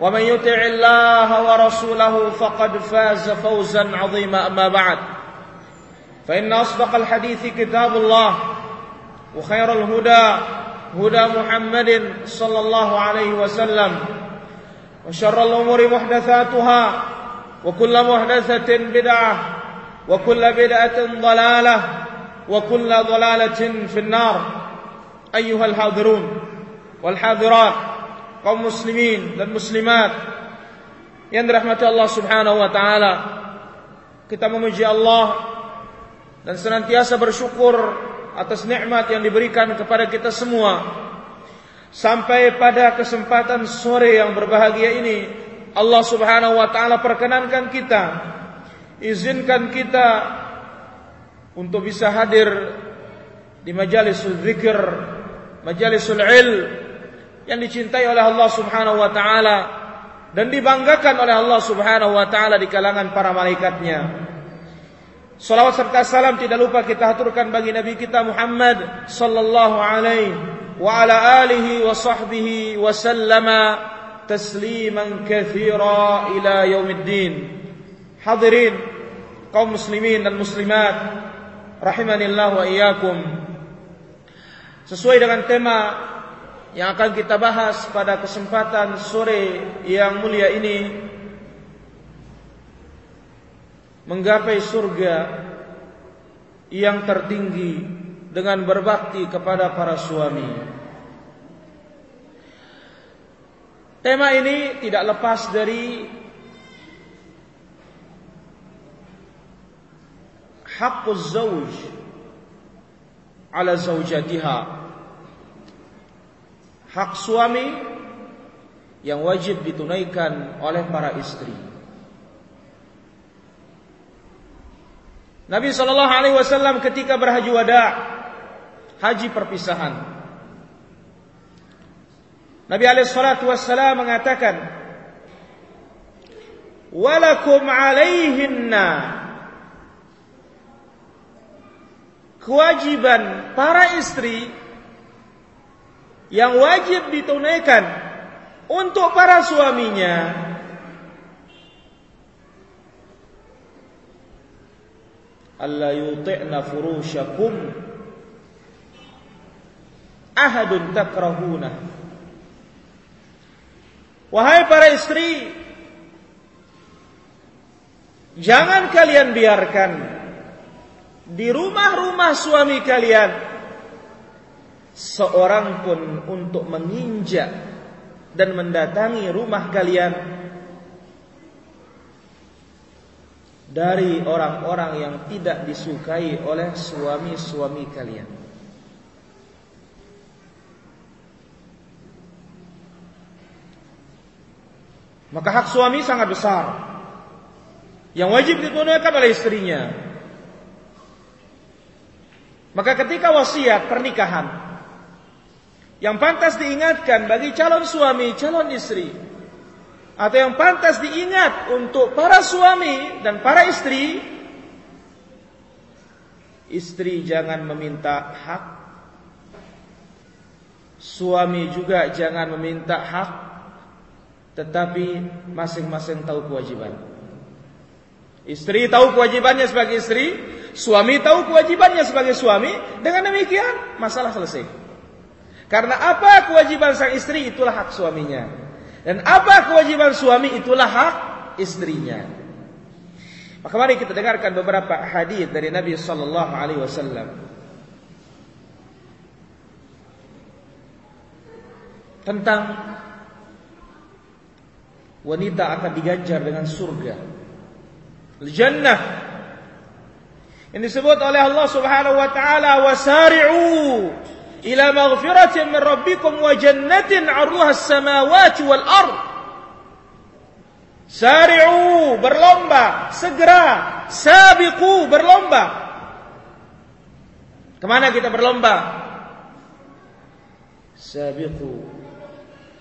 ومن يطع الله ورسوله فقد فاز فوزا عظيما أما بعد. فإن أصدق الحديث كتاب الله وخير الهدى هدى محمد صلى الله عليه وسلم وشر الأمور محدثاتها وكل محدثة بدعة وكل بدعة ضلالة وكل ضلالة في النار. أيها الحاضرون والحاضرات kaum muslimin dan muslimat yang dirahmati Allah Subhanahu wa taala. Kita memuji Allah dan senantiasa bersyukur atas nikmat yang diberikan kepada kita semua. Sampai pada kesempatan sore yang berbahagia ini, Allah Subhanahu wa taala perkenankan kita, izinkan kita untuk bisa hadir di majalisul zikir, majalisul ilm yang dicintai oleh Allah Subhanahu wa taala dan dibanggakan oleh Allah Subhanahu wa taala di kalangan para malaikatnya. Salawat serta salam tidak lupa kita haturkan bagi Nabi kita Muhammad sallallahu alaihi wa ala alihi wa sahbihi wa sallama tasliman katsira ila yaumiddin. Hadirin kaum muslimin dan muslimat rahimanillah wa iyyakum. Sesuai dengan tema yang akan kita bahas pada kesempatan sore yang mulia ini menggapai surga yang tertinggi dengan berbakti kepada para suami. Tema ini tidak lepas dari haqquz zauj ala zaujatiha hak suami yang wajib ditunaikan oleh para istri. Nabi Shallallahu Alaihi Wasallam ketika berhaji wada, haji perpisahan. Nabi Alaihi Wasallam mengatakan, "Walakum alaihinna kewajiban para istri yang wajib ditunaikan untuk para suaminya. Alla yuti'na furushakum ahadun takrahuna. Wahai para istri jangan kalian biarkan di rumah-rumah suami kalian seorang pun untuk menginjak dan mendatangi rumah kalian dari orang-orang yang tidak disukai oleh suami-suami kalian. Maka hak suami sangat besar yang wajib ditunaikan oleh istrinya. Maka ketika wasiat pernikahan yang pantas diingatkan bagi calon suami, calon istri. Atau yang pantas diingat untuk para suami dan para istri istri jangan meminta hak. Suami juga jangan meminta hak tetapi masing-masing tahu kewajiban. Istri tahu kewajibannya sebagai istri suami tahu kewajibannya sebagai suami. Dengan demikian masalah selesai karena apa kewajiban sang istri itulah hak suaminya. Dan apa kewajiban suami itulah hak istrinya. Maka mari kita dengarkan beberapa hadis dari Nabi sallallahu alaihi wasallam. Tentang wanita akan diganjar dengan surga. Al-jannah yang disebut oleh Allah Subhanahu wa taala wasari'u ila maghfiratin min rabbikum wa jannatin 'arduha as-samawati wal ard Sari'u berlomba, segera. Sabiqu berlomba. Ke mana kita berlomba? Sabiqu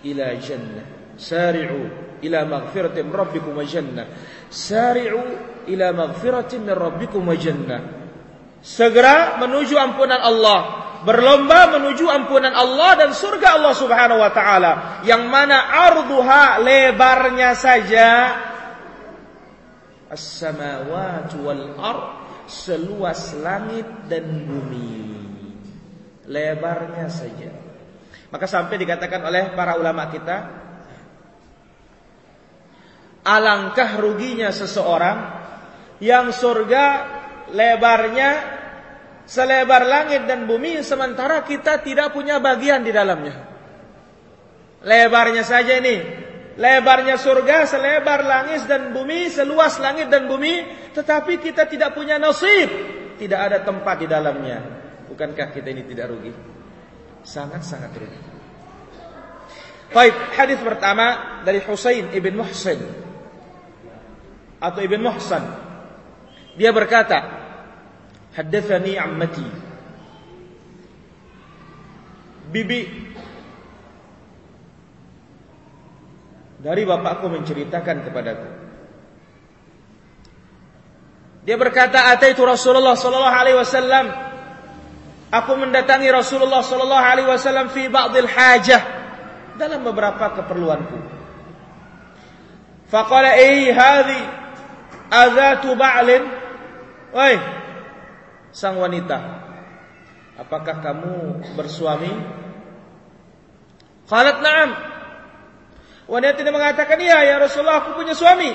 ila jannah. Sari'u ila maghfiratin rabbikum wa jannah. Sari'u ila maghfiratin min rabbikum wa jannah. Segera menuju ampunan Allah berlomba menuju ampunan Allah dan surga Allah Subhanahu wa taala. Yang mana arduha lebarnya saja. As-samawati wal ard seluas langit dan bumi. Lebarnya saja. Maka sampai dikatakan oleh para ulama kita alangkah ruginya seseorang yang surga lebarnya selebar langit dan bumi sementara kita tidak punya bagian di dalamnya. Lebarnya saja ini. Lebarnya surga selebar langit dan bumi, seluas langit dan bumi, tetapi kita tidak punya nasib, tidak ada tempat di dalamnya. Bukankah kita ini tidak rugi? Sangat-sangat rugi. Baik, hadis pertama dari Husain ibn Muhsin atau ibn Muhsan. Dia berkata, Haddathani ammati Bibi Dari bapakku menceritakan kepadaku Dia berkata Ataitu Rasulullah sallallahu alaihi wasallam Aku mendatangi Rasulullah sallallahu alaihi wasallam fi ba'dil hajah dalam beberapa keperluanku. Faqala ai hadhi azatu ba'lin. Woi, sang wanita, "Apakah kamu bersuami?" Qalat na'am. Wanita tidak mengatakan, "Iya ya Rasulullah, aku punya suami."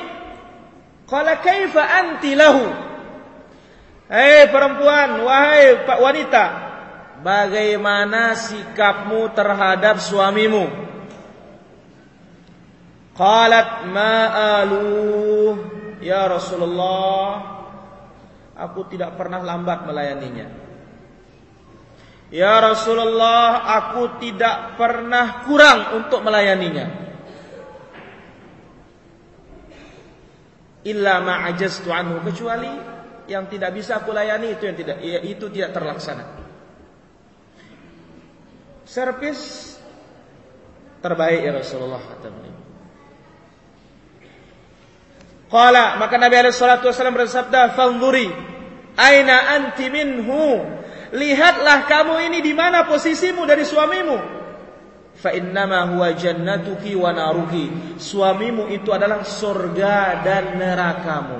Qala kaifa anti lahu? Hei perempuan, wahai pak wanita, bagaimana sikapmu terhadap suamimu? Qalat ma'alu ya Rasulullah aku tidak pernah lambat melayaninya. Ya Rasulullah, aku tidak pernah kurang untuk melayaninya. Illa ma'ajaztu anhu kecuali yang tidak bisa aku layani itu yang tidak ya, itu tidak terlaksana. Servis terbaik ya Rasulullah kata. Qala maka Nabi alaihi salatu wasallam bersabda, "Fanzuri aina anti minhu?" Lihatlah kamu ini di mana posisimu dari suamimu. Fa innama huwa jannatuki wa naruki. Suamimu itu adalah surga dan nerakamu.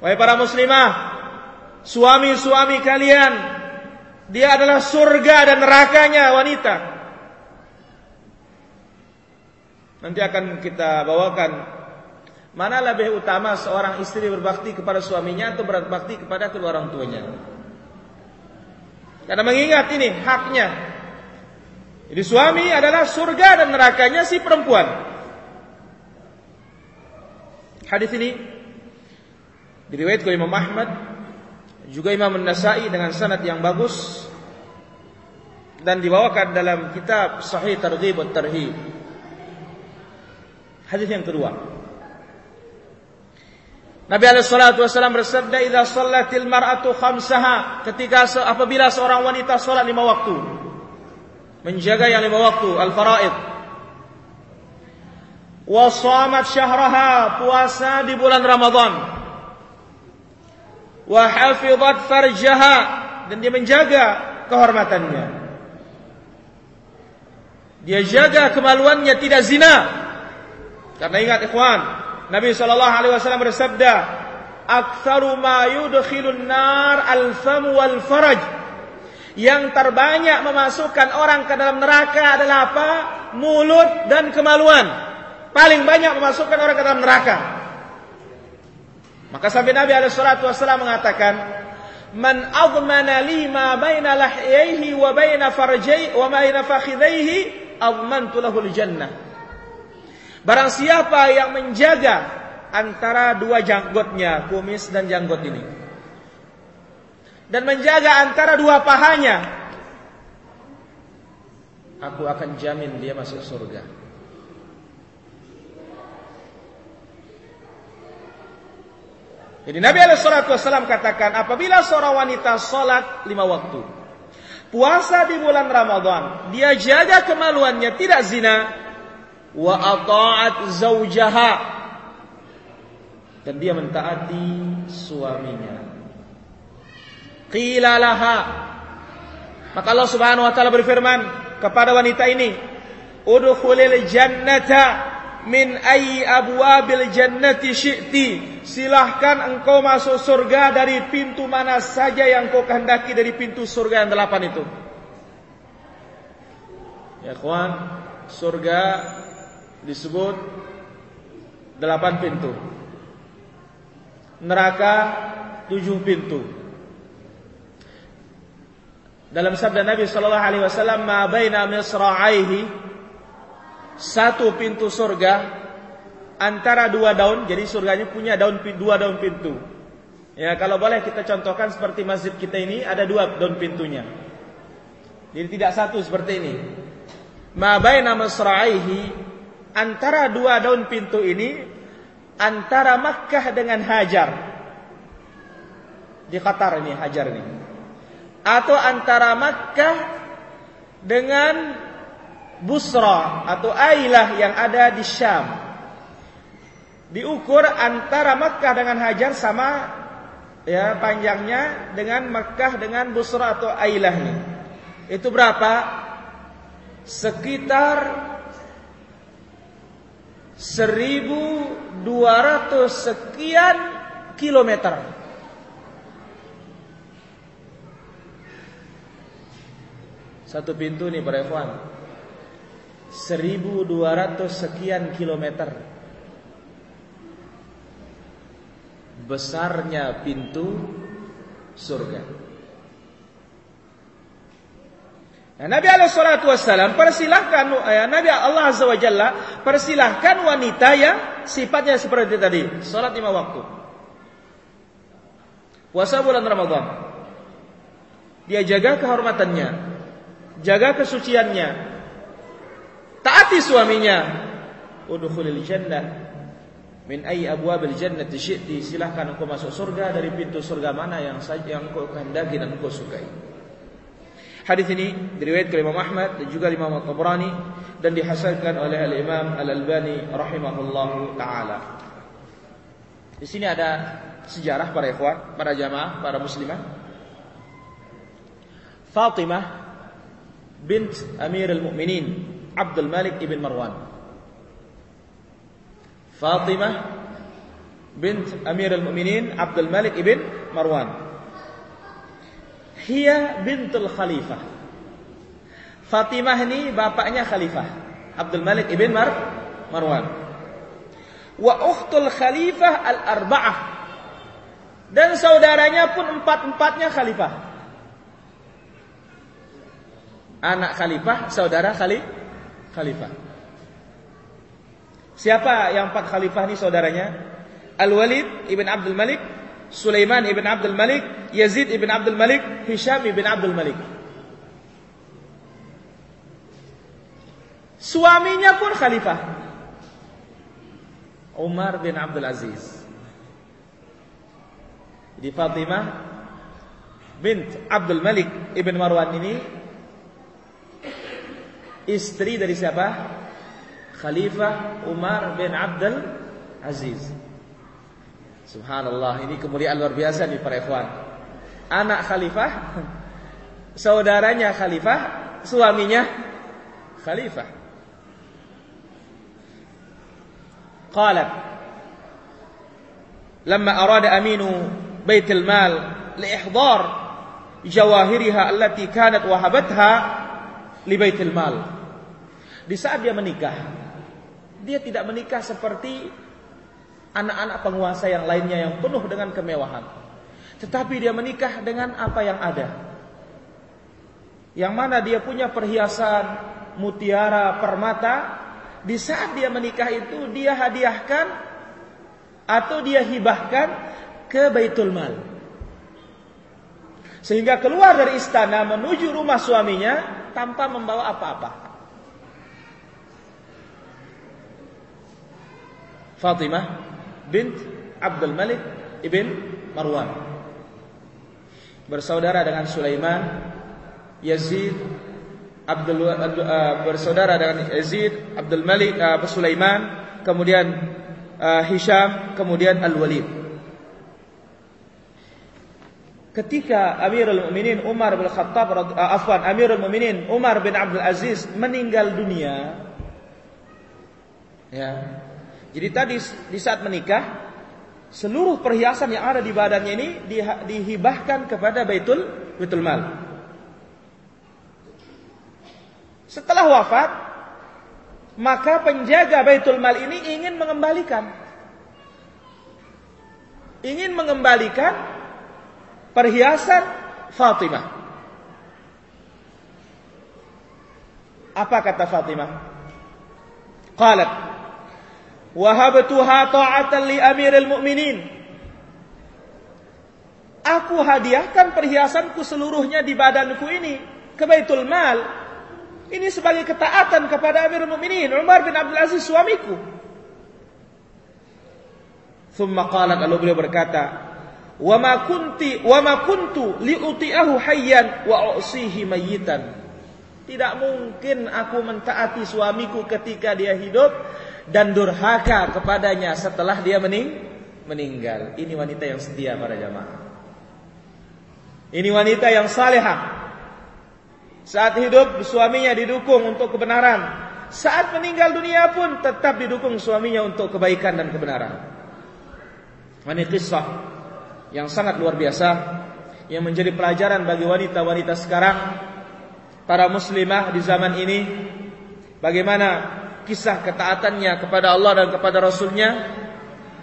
Wahai para muslimah, suami-suami kalian, dia adalah surga dan nerakanya wanita. Nanti akan kita bawakan Mana lebih utama seorang istri berbakti kepada suaminya atau berbakti kepada kedua orang tuanya? Karena mengingat ini haknya. Jadi suami adalah surga dan nerakanya si perempuan. Hadis ini diriwayatkan oleh Imam Ahmad juga Imam An-Nasa'i dengan sanad yang bagus dan dibawakan dalam kitab Sahih Targhib wa Tarhib. Hadis yang kedua. Nabi alaihi wasallam bersabda, "Idza shallatil mar'atu khamsaha," ketika apabila seorang wanita salat lima waktu. Menjaga yang lima waktu, al-faraid. Wa shamat syahraha, puasa di bulan Ramadan. Wa hafizat farjaha, dan dia menjaga kehormatannya. Dia jaga kemaluannya tidak zina. Karena ingat ikhwan, Nabi sallallahu alaihi wasallam bersabda, "Aktsaru ma yudkhilun nar al-fam wal faraj." Yang terbanyak memasukkan orang ke dalam neraka adalah apa? Mulut dan kemaluan. Paling banyak memasukkan orang ke dalam neraka. Maka sampai Nabi alaihi salatu wasallam mengatakan, "Man admana li ma baina lahyaihi wa baina farjai wa baina fakhidaihi, admantu lahu al-jannah." Barang siapa yang menjaga antara dua janggutnya, kumis dan janggut ini. Dan menjaga antara dua pahanya. Aku akan jamin dia masuk surga. Jadi Nabi Wasallam katakan, apabila seorang wanita sholat lima waktu, puasa di bulan Ramadan, dia jaga kemaluannya, tidak zina, Wa ata'at zawjaha. Dan dia mentaati suaminya. Qila laha. Maka Allah Subhanahu wa taala berfirman kepada wanita ini, "Udkhulil jannata min ayyi abwabil jannati syi'ti. Silahkan engkau masuk surga dari pintu mana saja yang kau kehendaki dari pintu surga yang delapan itu. Ya kawan, surga disebut delapan pintu. Neraka tujuh pintu. Dalam sabda Nabi sallallahu alaihi wasallam, "Ma baina misra'aihi" satu pintu surga antara dua daun. Jadi surganya punya daun dua daun pintu. Ya kalau boleh kita contohkan seperti masjid kita ini ada dua daun pintunya. Jadi tidak satu seperti ini. Ma baina masra'ihi antara dua daun pintu ini antara Makkah dengan Hajar. Di Qatar ini Hajar ini. Atau antara Makkah dengan Busra atau Ailah yang ada di Syam. Diukur antara Makkah dengan Hajar sama ya panjangnya dengan Makkah dengan Busra atau Ailah ini. Itu berapa? Sekitar 1200 sekian kilometer. Satu pintu nih para ikhwan. 1200 sekian kilometer besarnya pintu surga. Nah, Nabi alaihi wasallam persilahkan ya, Nabi Allah azza wa jalla persilahkan wanita yang sifatnya seperti tadi, salat lima waktu. Puasa bulan Ramadan. Dia jaga kehormatannya, jaga kesuciannya, Taati suaminya. Udkhulil jannah min ayyi abwabil jannati syi'ti. Silahkan engkau masuk surga dari pintu surga mana yang yang engkau kehendaki dan engkau sukai. Hadis ini diriwayatkan oleh Imam Ahmad dan juga Imam At-Tabrani dan dihasankan oleh Al-Imam Al-Albani rahimahullahu taala. Di sini ada sejarah para ikhwan, para jamaah, para muslimah. Fatimah bint Amirul Mukminin Abdul Malik ibn Marwan. Fatimah bint Amir al-Mu'minin Abdul Malik ibn Marwan. Hia bintul Khalifah. Fatimah ini bapaknya Khalifah. Abdul Malik ibn Mar Marwan. Wa ukhtul Khalifah al-arba'ah. Dan saudaranya pun empat-empatnya Khalifah. Anak Khalifah, saudara Khalifah khalifah. Siapa yang empat khalifah ini saudaranya? Al-Walid ibn Abdul Malik, Sulaiman ibn Abdul Malik, Yazid ibn Abdul Malik, Hisham ibn Abdul Malik. Suaminya pun khalifah. Umar bin Abdul Aziz. Di Fatimah bint Abdul Malik ibn Marwan ini istri dari siapa? Khalifah Umar bin Abdul Aziz. Subhanallah, ini kemuliaan luar biasa nih para ikhwan. Anak khalifah, saudaranya khalifah, suaminya khalifah. Qalat Lama arada aminu baitul mal liihdar jawahiriha allati kanat wahabatha li baitil mal. Di saat dia menikah, dia tidak menikah seperti anak-anak penguasa yang lainnya yang penuh dengan kemewahan. Tetapi dia menikah dengan apa yang ada. Yang mana dia punya perhiasan mutiara, permata, di saat dia menikah itu dia hadiahkan atau dia hibahkan ke Baitul Mal. Sehingga keluar dari istana menuju rumah suaminya tanpa membawa apa-apa. Fatimah bint Abdul Malik ibn Marwan. Bersaudara dengan Sulaiman, Yazid, Abdul uh, bersaudara dengan Yazid, Abdul Malik, uh, Sulaiman, kemudian uh, Hisham, kemudian Al-Walid. Ketika Amirul Mukminin Umar bin Khattab uh, afwan Amirul Mukminin Umar bin Abdul Aziz meninggal dunia ya. Jadi tadi di saat menikah seluruh perhiasan yang ada di badannya ini dihibahkan kepada Baitul Baitul Mal. Setelah wafat, maka penjaga Baitul Mal ini ingin mengembalikan ingin mengembalikan perhiasan Fatimah. Apa kata Fatimah? Qalat Wahabtuha ta'atan li amiril mu'minin Aku hadiahkan perhiasanku seluruhnya di badanku ini ke Baitul Mal ini sebagai ketaatan kepada Amirul Mukminin Umar bin Abdul Aziz suamiku. Thumma qala lalu beliau berkata, "Wa ma kunti wa ma kuntu li'uti'ahu hayyan wa usihi mayyitan." Tidak mungkin aku mentaati suamiku ketika dia hidup dan durhaka kepadanya setelah dia mening meninggal. Ini wanita yang setia para jamaah. Ini wanita yang salehah. Saat hidup suaminya didukung untuk kebenaran. Saat meninggal dunia pun tetap didukung suaminya untuk kebaikan dan kebenaran. Ini kisah yang sangat luar biasa yang menjadi pelajaran bagi wanita-wanita sekarang para muslimah di zaman ini bagaimana kisah ketaatannya kepada Allah dan kepada Rasulnya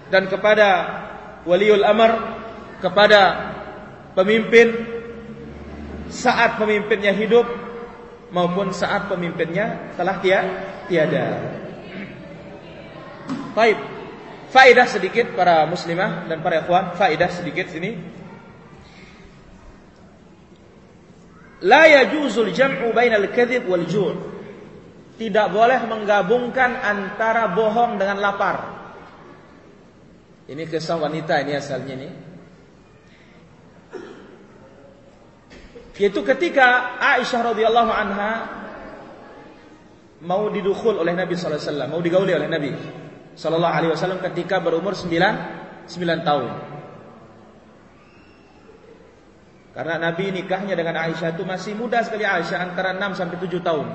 dan kepada waliul amr kepada pemimpin saat pemimpinnya hidup maupun saat pemimpinnya telah tiada. Baik. Faedah sedikit para muslimah dan para ikhwan, faedah sedikit sini. La yajuzul jam'u bainal kadhib wal ju'. Tidak boleh menggabungkan antara bohong dengan lapar. Ini kisah wanita ini asalnya nih. Yaitu ketika Aisyah radhiyallahu anha mau didukul oleh Nabi sallallahu alaihi wasallam, mau digauli oleh Nabi sallallahu alaihi wasallam ketika berumur 9 9 tahun. Karena Nabi nikahnya dengan Aisyah itu masih muda sekali Aisyah antara 6 sampai 7 tahun.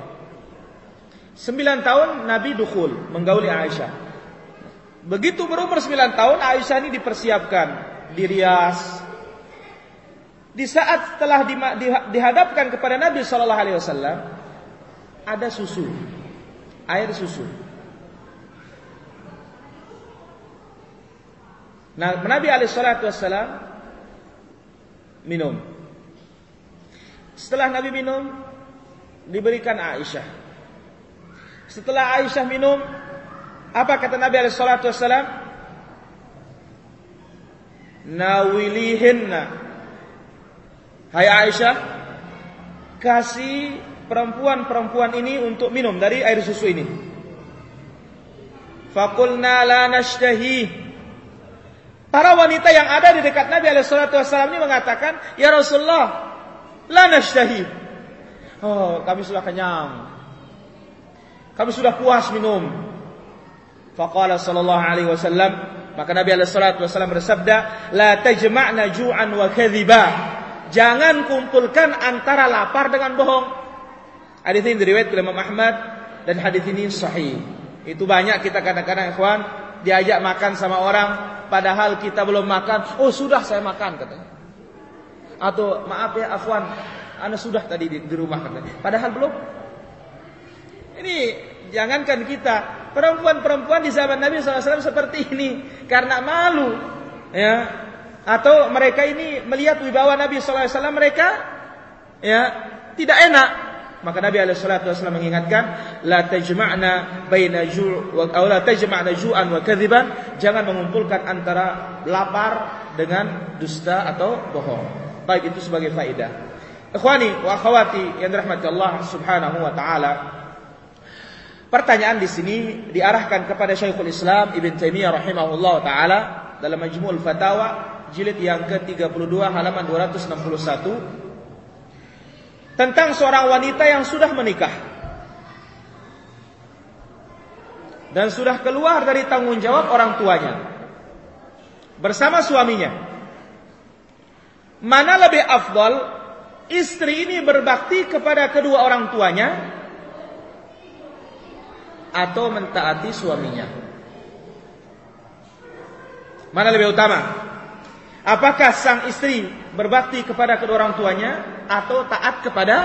9 tahun Nabi dukul menggauli Aisyah. Begitu berumur 9 tahun Aisyah ini dipersiapkan, dirias, di saat telah di, di, dihadapkan kepada Nabi Shallallahu Alaihi Wasallam ada susu, air susu. Nah, Nabi Alaihi Wasallam minum. Setelah Nabi minum, diberikan Aisyah. Setelah Aisyah minum, apa kata Nabi Alaihi Wasallam? Nawilihinna Hai Aisyah, kasih perempuan-perempuan ini untuk minum dari air susu ini. Fakulna la nashtahi. Para wanita yang ada di dekat Nabi SAW ini mengatakan, Ya Rasulullah, la nashtahi. Oh, kami sudah kenyang. Kami sudah puas minum. Faqala sallallahu alaihi wasallam, maka Nabi SAW bersabda, La tajma'na ju'an wa kadhiba. Jangan kumpulkan antara lapar dengan bohong. Hadis ini diriwayatkan oleh Imam Ahmad dan hadis ini sahih. Itu banyak kita kadang-kadang ikhwan diajak makan sama orang padahal kita belum makan. Oh, sudah saya makan katanya. Atau maaf ya afwan, Anda sudah tadi di, di rumah katanya. Padahal belum. Ini jangankan kita, perempuan-perempuan di zaman Nabi SAW seperti ini. Karena malu. Ya. Atau mereka ini melihat wibawa Nabi wasallam mereka ya tidak enak. Maka Nabi wasallam mengingatkan la tajma'na baina ju' wa la tajma'na ju'an wa kadziban jangan mengumpulkan antara lapar dengan dusta atau bohong. Baik itu sebagai faedah. Ikhwani wa akhwati yang dirahmati Allah subhanahu wa taala pertanyaan di sini diarahkan kepada Syekhul Islam Ibn Taimiyah rahimahullah taala dalam Majmu'ul Fatawa jilid yang ke-32 halaman 261 tentang seorang wanita yang sudah menikah. Dan sudah keluar dari tanggung jawab orang tuanya. Bersama suaminya. Mana lebih afdal istri ini berbakti kepada kedua orang tuanya atau mentaati suaminya? Mana lebih utama? Apakah sang istri berbakti kepada kedua orang tuanya atau taat kepada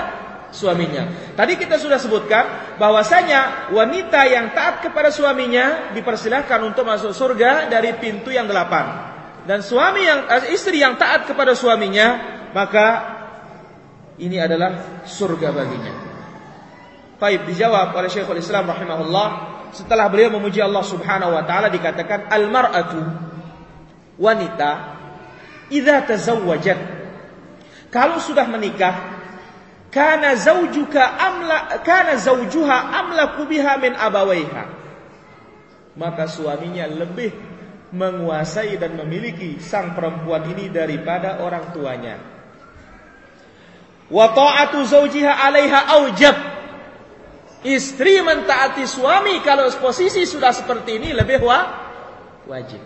suaminya? Tadi kita sudah sebutkan bahwasanya wanita yang taat kepada suaminya dipersilahkan untuk masuk surga dari pintu yang delapan. Dan suami yang eh, istri yang taat kepada suaminya, maka ini adalah surga baginya. Taib dijawab oleh Syekhul Islam rahimahullah. Setelah beliau memuji Allah Subhanahu wa taala dikatakan al mar'atu wanita idza tazawwajat. Kalau sudah menikah kana zaujuka amla kana zaujuha amlaku biha min abawaiha. Maka suaminya lebih menguasai dan memiliki sang perempuan ini daripada orang tuanya. Wa ta'atu zaujiha 'alaiha aujab istri mentaati suami kalau posisi sudah seperti ini lebih wa wajib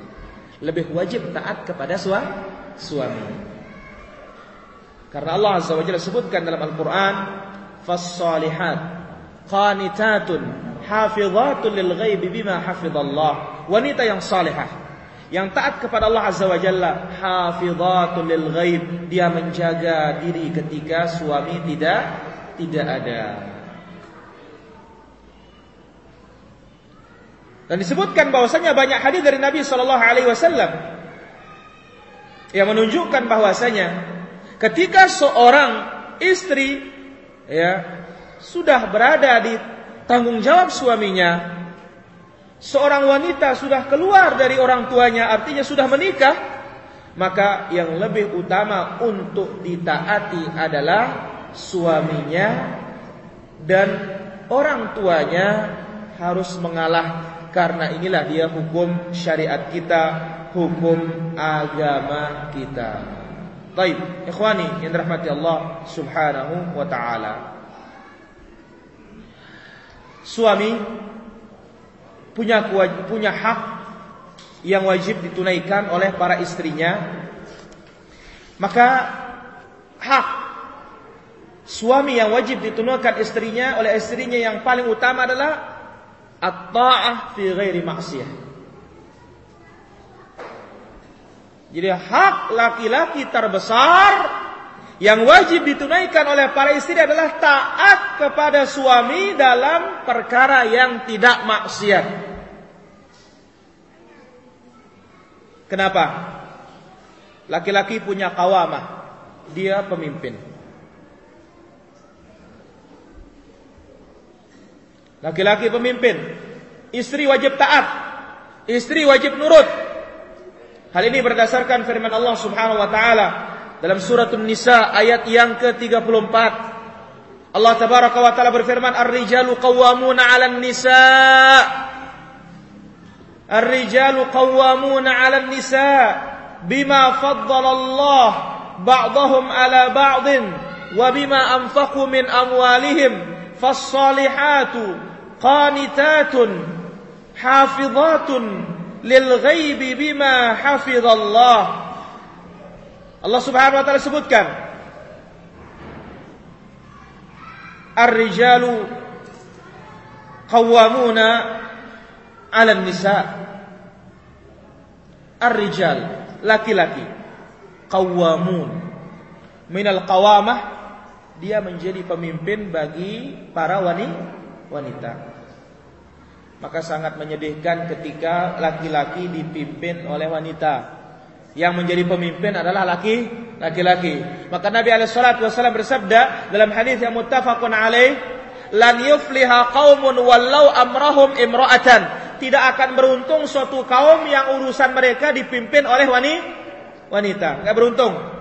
lebih wajib taat kepada suami. Karena Allah Azza wa Jalla sebutkan dalam Al-Qur'an, "Fas-salihat qanitatun hafizatun lil ghaibi bima hafizallah." Wanita yang salihah yang taat kepada Allah Azza wa Jalla, hafizatun lil ghaib, dia menjaga diri ketika suami tidak tidak ada. Dan disebutkan bahwasanya banyak hadis dari Nabi Shallallahu Alaihi Wasallam yang menunjukkan bahwasanya ketika seorang istri ya sudah berada di tanggung jawab suaminya, seorang wanita sudah keluar dari orang tuanya, artinya sudah menikah, maka yang lebih utama untuk ditaati adalah suaminya dan orang tuanya harus mengalah karena inilah dia hukum syariat kita, hukum agama kita. Baik, ikhwani yang dirahmati Allah Subhanahu wa taala. Suami punya punya hak yang wajib ditunaikan oleh para istrinya. Maka hak suami yang wajib ditunaikan istrinya oleh istrinya yang paling utama adalah at-ta'ah fi ghairi maksiyah. Jadi hak laki-laki terbesar yang wajib ditunaikan oleh para istri adalah taat kepada suami dalam perkara yang tidak maksiat. Kenapa? Laki-laki punya kawamah, dia pemimpin. Laki-laki pemimpin, istri wajib taat, istri wajib nurut. Hal ini berdasarkan firman Allah Subhanahu wa taala dalam surat An-Nisa ayat yang ke-34. Allah tabaraka wa taala berfirman, "Ar-rijalu qawwamuna 'alan nisa." Ar-rijalu qawwamuna 'alan nisa bima faddala Allah ba'dahum 'ala ba'din wa bima anfaqu min amwalihim. Qanitatun hafizatun lil ghaibi bima hafizallah. Allah Subhanahu wa taala sebutkan Ar-rijalu qawwamuna 'ala nisa. Ar-rijal laki-laki qawwamun. Dia menjadi pemimpin bagi para wanita maka sangat menyedihkan ketika laki-laki dipimpin oleh wanita. Yang menjadi pemimpin adalah laki laki-laki. Maka Nabi alaihi wasallam bersabda dalam hadis yang muttafaqun alaih, "Lan yufliha qaumun wallau amrahum imra'atan." Tidak akan beruntung suatu kaum yang urusan mereka dipimpin oleh wanita. Enggak beruntung.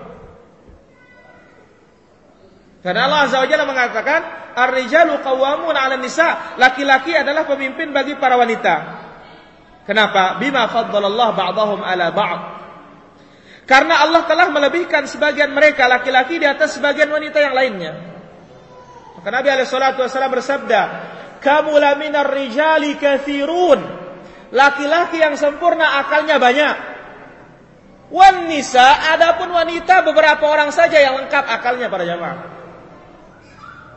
Karena Allah Azza wa Jalla mengatakan, "Ar-rijalu qawwamun 'ala nisa." Laki-laki adalah pemimpin bagi para wanita. Kenapa? Bima faddalallah ba'dahum 'ala ba'd. Karena Allah telah melebihkan sebagian mereka laki-laki di atas sebagian wanita yang lainnya. Maka Nabi alaihi salatu wasallam bersabda, "Kamula minar rijali katsirun." Laki-laki yang sempurna akalnya banyak. Wan nisa, adapun wanita beberapa orang saja yang lengkap akalnya para jamaah.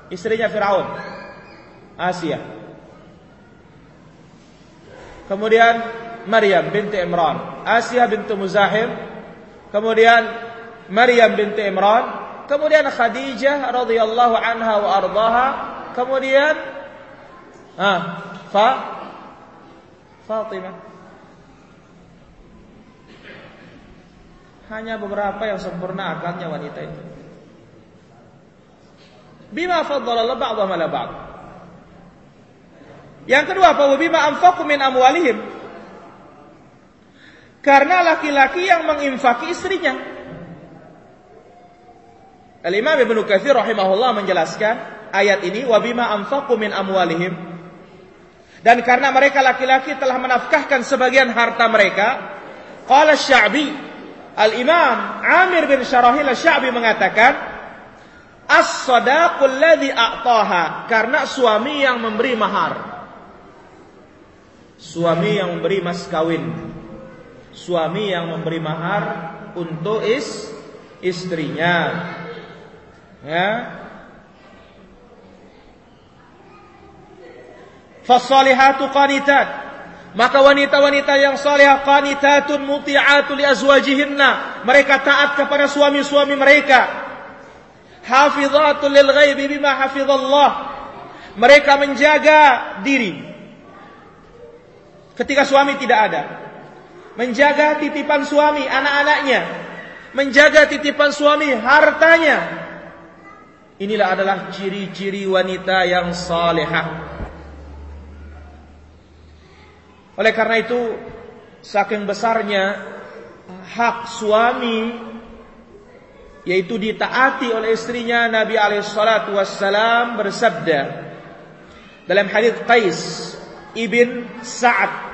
Istrinya Firaun, Asia. Kemudian Maryam binti Imran, Asia binti Muzahim, kemudian Maryam binti Imran, kemudian Khadijah radhiyallahu anha wa ardaha, kemudian ah, Fa Fatimah. Hanya beberapa yang sempurna akalnya wanita itu. Bima faddala ba'dhum ala ba'd. Yang kedua, apa bima anfaqu min amwalihim karena laki-laki yang menginfaki istrinya. Al-Imam Ibnu Katsir rahimahullah menjelaskan ayat ini wabima anfaqu min amwalihim dan karena mereka laki-laki telah menafkahkan sebagian harta mereka qala Sya'bi Al-Imam Amir bin Syarahil Sya'bi mengatakan as-sadaqul ladzi a'taha karena suami yang memberi mahar suami yang memberi mas kawin suami yang memberi mahar untuk is istrinya. Ya. Fasalihatu qanitat. Maka wanita-wanita yang salihah qanitatun muti'atu li azwajihinna. Mereka taat kepada suami-suami mereka. Hafizatul lil ghaibi bima hafizallah. Mereka menjaga diri ketika suami tidak ada menjaga titipan suami anak-anaknya, menjaga titipan suami hartanya. Inilah adalah ciri-ciri wanita yang salehah. Oleh karena itu, saking besarnya hak suami yaitu ditaati oleh istrinya Nabi alaihi salatu wassalam bersabda dalam hadis Qais ibn Sa'ad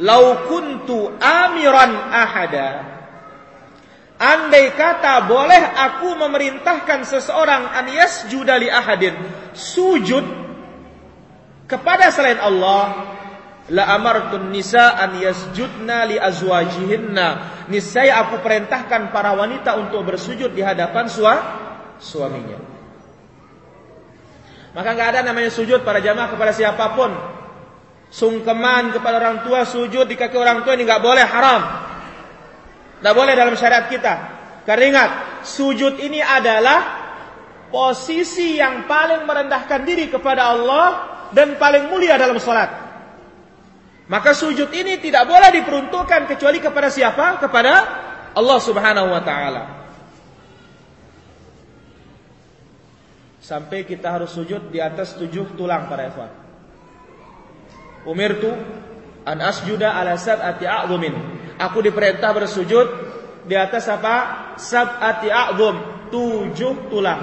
Lau kuntu amiran ahada. Andai kata boleh aku memerintahkan seseorang an yasjuda ahadin. Sujud kepada selain Allah. La amartun nisa an yasjudna li azwajihinna. Niscaya aku perintahkan para wanita untuk bersujud di hadapan sua, suaminya. Maka nggak ada namanya sujud para jamaah kepada siapa pun sungkeman kepada orang tua, sujud di kaki orang tua ini nggak boleh haram. Tidak boleh dalam syariat kita. Karena ingat, sujud ini adalah posisi yang paling merendahkan diri kepada Allah dan paling mulia dalam sholat. Maka sujud ini tidak boleh diperuntukkan kecuali kepada siapa? Kepada Allah Subhanahu wa taala. Sampai kita harus sujud di atas tujuh tulang para ikhwan umirtu an asjuda ala sab'ati a'dhumin. Aku diperintah bersujud di atas apa? Sab'ati a'dhum, tujuh tulang.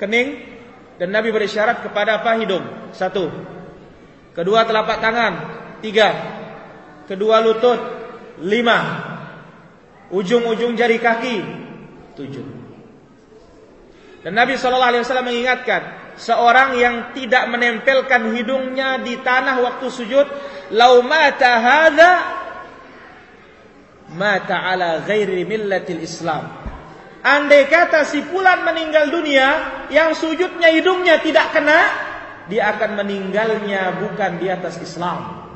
Kening dan Nabi berisyarat kepada apa? Hidung. Satu. Kedua telapak tangan. Tiga. Kedua lutut. Lima. Ujung-ujung jari kaki. Tujuh. Dan Nabi SAW mengingatkan seorang yang tidak menempelkan hidungnya di tanah waktu sujud lau mata hadza mata ala ghairi millatil Islam andai kata si fulan meninggal dunia yang sujudnya hidungnya tidak kena dia akan meninggalnya bukan di atas Islam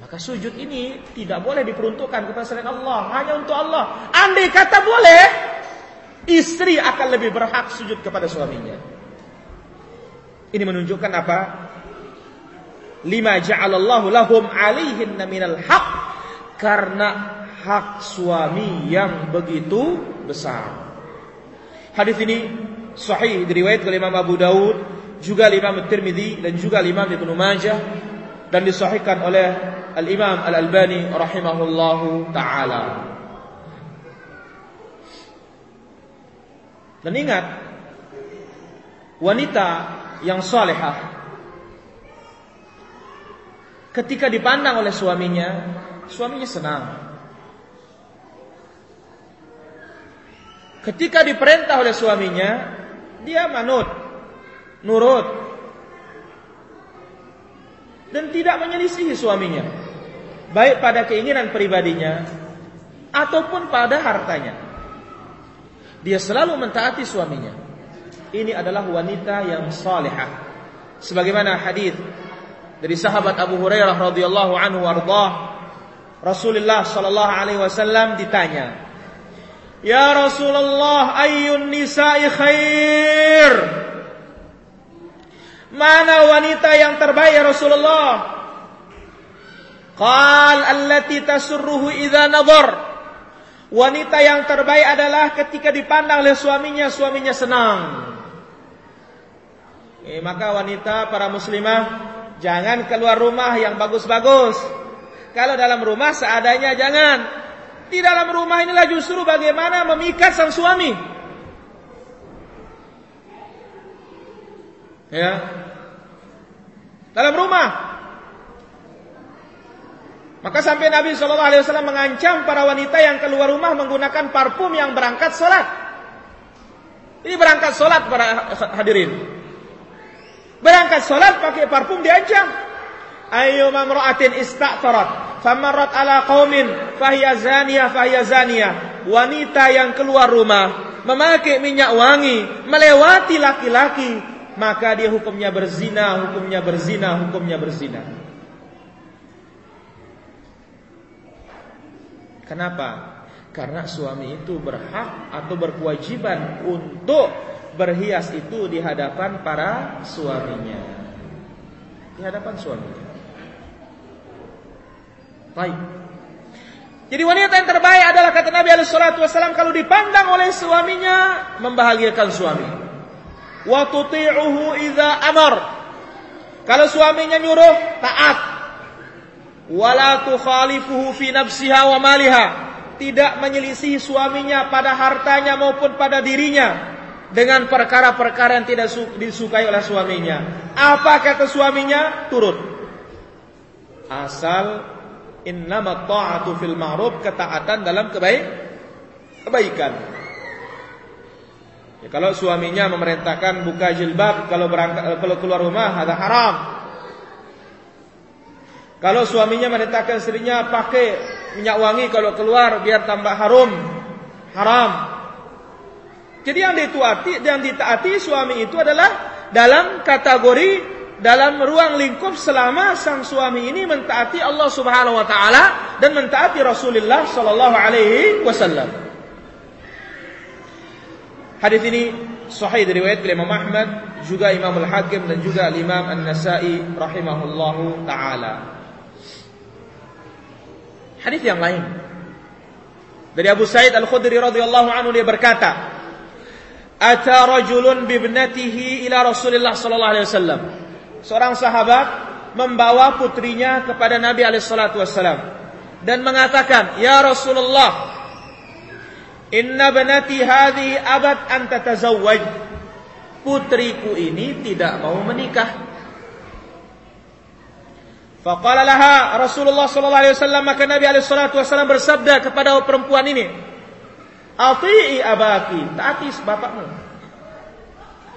maka sujud ini tidak boleh diperuntukkan kepada selain Allah hanya untuk Allah andai kata boleh istri akan lebih berhak sujud kepada suaminya. Ini menunjukkan apa? Lima ja'alallahu lahum alaihinna minal haq karena hak suami yang begitu besar. Hadis ini sahih diriwayatkan oleh Imam Abu Daud, juga Imam Tirmidzi dan juga Imam Ibnu Majah dan disahihkan oleh Al-Imam Al-Albani rahimahullahu taala. Dan ingat, wanita yang salehah ketika dipandang oleh suaminya, suaminya senang. Ketika diperintah oleh suaminya, dia manut, nurut, dan tidak menyelisihi suaminya, baik pada keinginan pribadinya ataupun pada hartanya. Dia selalu mentaati suaminya. Ini adalah wanita yang salihah. Sebagaimana hadis dari sahabat Abu Hurairah radhiyallahu anhu warḍah Rasulullah sallallahu alaihi wasallam ditanya Ya Rasulullah ayyun nisa'i khair Mana wanita yang terbaik ya Rasulullah Qal allati tasurruhu idza nadhar Wanita yang terbaik adalah ketika dipandang oleh suaminya, suaminya senang. Eh, maka wanita para muslimah jangan keluar rumah yang bagus-bagus. Kalau dalam rumah seadanya jangan. Di dalam rumah inilah justru bagaimana memikat sang suami. Ya. Dalam rumah maka sampai Nabi Shallallahu Alaihi Wasallam mengancam para wanita yang keluar rumah menggunakan parfum yang berangkat sholat. Ini berangkat sholat para hadirin. Berangkat sholat pakai parfum diancam. Ayo mamroatin istatarat, famarat ala kaumin fahiya zaniya fahiya zaniya. Wanita yang keluar rumah memakai minyak wangi melewati laki-laki maka dia hukumnya berzina, hukumnya berzina, hukumnya berzina. Kenapa? Karena suami itu berhak atau berkewajiban untuk berhias itu di hadapan para suaminya. Di hadapan suaminya. Baik. Jadi wanita yang terbaik adalah kata Nabi alaihi wasallam kalau dipandang oleh suaminya membahagiakan suami. Wa tuti'uhu idza amar. Kalau suaminya nyuruh taat wala tukhalifuhu fi nafsiha wa maliha tidak menyelisih suaminya pada hartanya maupun pada dirinya dengan perkara-perkara yang tidak disukai oleh suaminya. Apa kata suaminya? Turut. Asal innama ta'atu fil ma'ruf ketaatan dalam kebaik kebaikan. Ya, kalau suaminya memerintahkan buka jilbab kalau berangkat kalau keluar rumah ada haram. Kalau suaminya merintahkan istrinya pakai minyak wangi kalau keluar biar tambah harum, haram. Jadi yang ditaati yang ditaati suami itu adalah dalam kategori dalam ruang lingkup selama sang suami ini mentaati Allah Subhanahu wa taala dan mentaati Rasulullah sallallahu alaihi wasallam. Hadis ini sahih dari riwayat Imam Ahmad, juga Imam Al-Hakim dan juga Imam An-Nasa'i rahimahullahu taala. Hadis yang lain dari Abu Sa'id Al-Khudri radhiyallahu anhu dia berkata, "Ata rajulun bibnatihi ila Rasulillah sallallahu alaihi wasallam." Seorang sahabat membawa putrinya kepada Nabi alaihi salatu wasallam dan mengatakan, "Ya Rasulullah, inna banati hadhi abad an tatazawwaj." Putriku ini tidak mau menikah. Faqala laha Rasulullah sallallahu alaihi wasallam maka Nabi alaihi salatu bersabda kepada perempuan ini, "Ati'i abaki, taati bapakmu.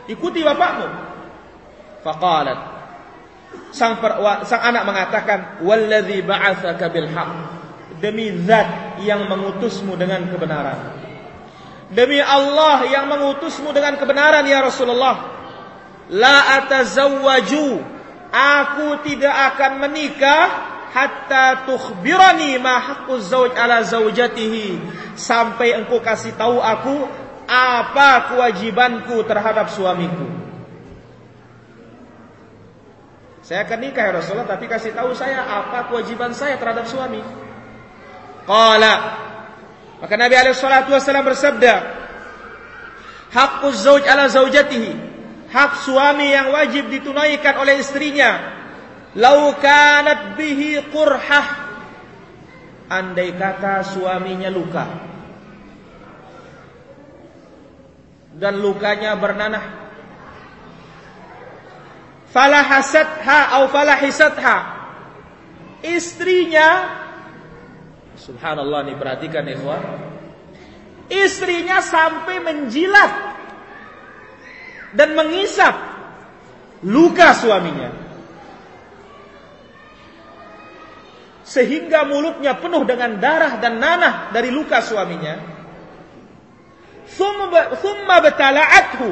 Ikuti bapakmu." Faqalat Sang, per, sang anak mengatakan, "Wallazi ba'atsaka bil haqq." Demi zat yang mengutusmu dengan kebenaran. Demi Allah yang mengutusmu dengan kebenaran ya Rasulullah. La atazawwaju Aku tidak akan menikah hatta tukhbirani ma haqqu zauj ala zaujatihi sampai engkau kasih tahu aku apa kewajibanku terhadap suamiku. Saya akan nikah ya Rasulullah tapi kasih tahu saya apa kewajiban saya terhadap suami. Qala. Maka Nabi alaihi salatu wasallam bersabda Haqqu zauj ala zaujatihi. Hak suami yang wajib ditunaikan oleh istrinya. Lau kanat bihi qurhah. Andai kata suaminya luka. Dan lukanya bernanah falahasadha atau falahisatha istrinya subhanallah nih perhatikan ikhwan istrinya sampai menjilat dan mengisap luka suaminya sehingga mulutnya penuh dengan darah dan nanah dari luka suaminya. Thumma betala'athu.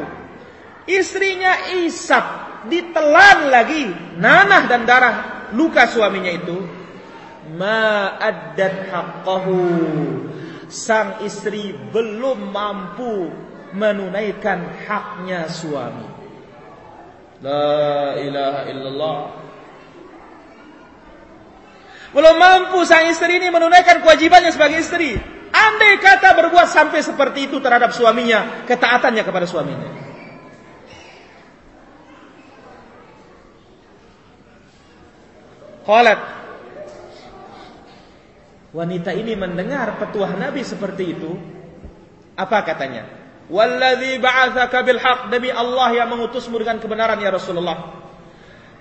Istrinya isap, ditelan lagi nanah dan darah luka suaminya itu. Ma'addat haqqahu. Sang istri belum mampu menunaikan haknya suami. La ilaha illallah. Belum mampu sang istri ini menunaikan kewajibannya sebagai istri. Andai kata berbuat sampai seperti itu terhadap suaminya, ketaatannya kepada suaminya. Qalat Wanita ini mendengar petuah Nabi seperti itu. Apa katanya? Walladzi ba'atsaka bil haqq demi Allah yang mengutusmu dengan kebenaran ya Rasulullah.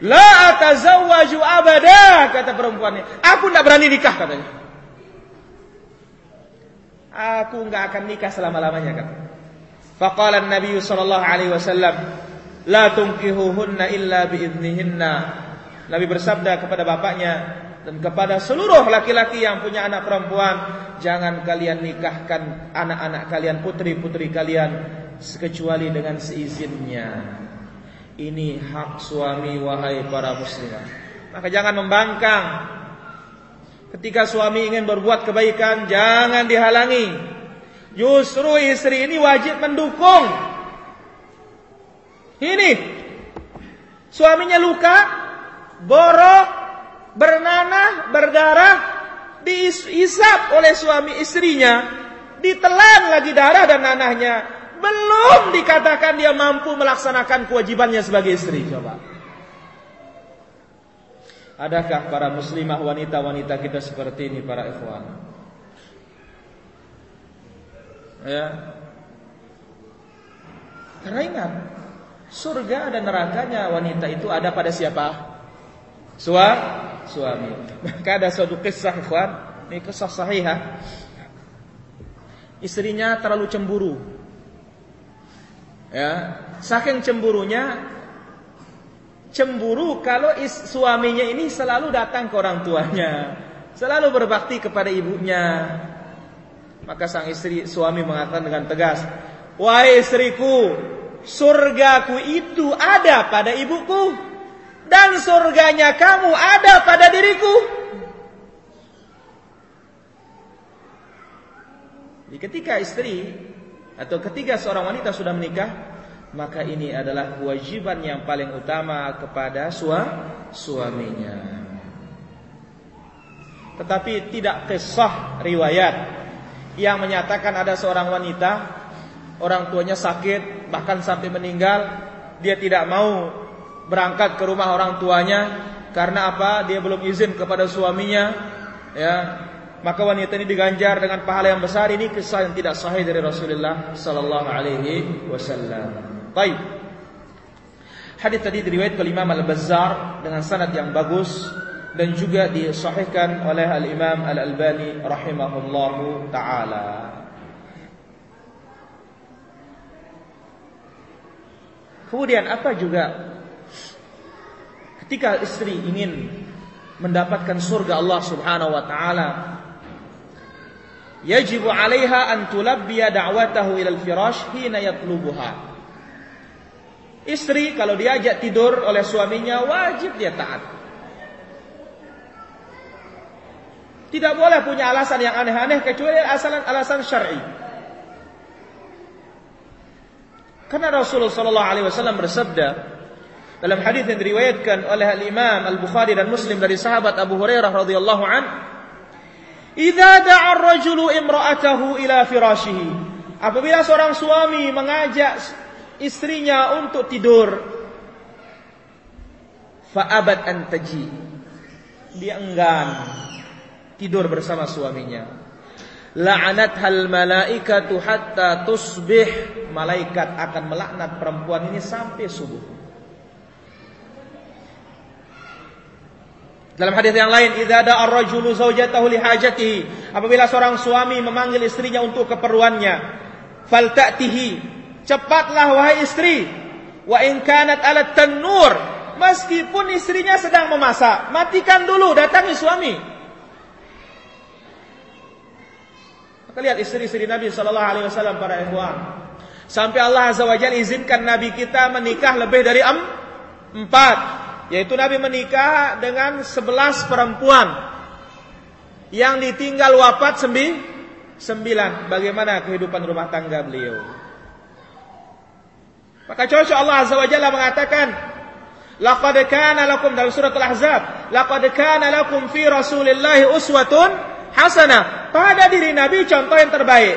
La atazawwaju abada kata perempuan ini. Aku tidak berani nikah katanya. Aku nggak akan nikah selama-lamanya kata. Faqala Nabi sallallahu alaihi wasallam, "La tunkihuhunna illa biiznihinna." Nabi bersabda kepada bapaknya dan kepada seluruh laki-laki yang punya anak perempuan, jangan kalian nikahkan anak-anak kalian, putri-putri kalian kecuali dengan seizinnya. Ini hak suami wahai para muslimah. Maka jangan membangkang. Ketika suami ingin berbuat kebaikan, jangan dihalangi. Justru istri ini wajib mendukung. Ini suaminya luka, borok, bernanah, berdarah, diisap oleh suami istrinya, ditelan lagi darah dan nanahnya, belum dikatakan dia mampu melaksanakan kewajibannya sebagai istri. Coba. Adakah para muslimah wanita-wanita kita seperti ini para ikhwan? Ya. Karena ingat, surga dan nerakanya wanita itu ada pada siapa? Sua, suami. Maka ada suatu kisah ikhwan, ini kisah sahihah. Istrinya terlalu cemburu Ya, saking cemburunya cemburu kalau is, suaminya ini selalu datang ke orang tuanya, selalu berbakti kepada ibunya. Maka sang istri suami mengatakan dengan tegas, "Wahai istriku, surgaku itu ada pada ibuku dan surganya kamu ada pada diriku." Jadi ketika istri atau ketika seorang wanita sudah menikah maka ini adalah kewajiban yang paling utama kepada suaminya tetapi tidak kisah riwayat yang menyatakan ada seorang wanita orang tuanya sakit bahkan sampai meninggal dia tidak mau berangkat ke rumah orang tuanya karena apa dia belum izin kepada suaminya ya maka wanita ini diganjar dengan pahala yang besar ini kisah yang tidak sahih dari Rasulullah sallallahu alaihi wasallam. Baik. Hadis tadi diriwayatkan oleh Imam Al-Bazzar dengan sanad yang bagus dan juga disahihkan oleh Al-Imam Al-Albani rahimahullahu taala. Kemudian apa juga ketika istri ingin mendapatkan surga Allah Subhanahu wa taala yajibu 'alaiha an tulabbiya da'watahu ila al-firash hina yatlubuha. Istri kalau diajak tidur oleh suaminya wajib dia taat. Tidak boleh punya alasan yang aneh-aneh kecuali alasan alasan syar'i. Karena Rasulullah wasallam bersabda dalam hadis yang diriwayatkan oleh Al-Imam Al-Bukhari dan Muslim dari sahabat Abu Hurairah radhiyallahu anhu Idza da'a ar-rajulu imra'atahu ila firashihi. Apabila seorang suami mengajak istrinya untuk tidur, fa'abat an taji. Dia enggan tidur bersama suaminya. La'anat hal malaikatu hatta tusbih. Malaikat akan melaknat perempuan ini sampai subuh. Dalam hadis yang lain, idza da'a ar-rajulu zawjatahu li hajatihi. Apabila seorang suami memanggil istrinya untuk keperluannya, falta'tihi. Cepatlah wahai istri. Wa in kanat 'ala tanur. Meskipun istrinya sedang memasak, matikan dulu, datangi suami. Maka lihat istri-istri Nabi sallallahu alaihi wasallam para ikhwan. Sampai Allah Azza wa Jalla izinkan Nabi kita menikah lebih dari empat. Yaitu Nabi menikah dengan sebelas perempuan yang ditinggal wafat sembi, sembilan. Bagaimana kehidupan rumah tangga beliau? Maka cocok Allah Azza wa Jalla mengatakan, Laqad kana lakum dalam surat Al-Ahzab, laqad kana lakum fi Rasulillahi uswatun hasanah. Pada diri Nabi contoh yang terbaik.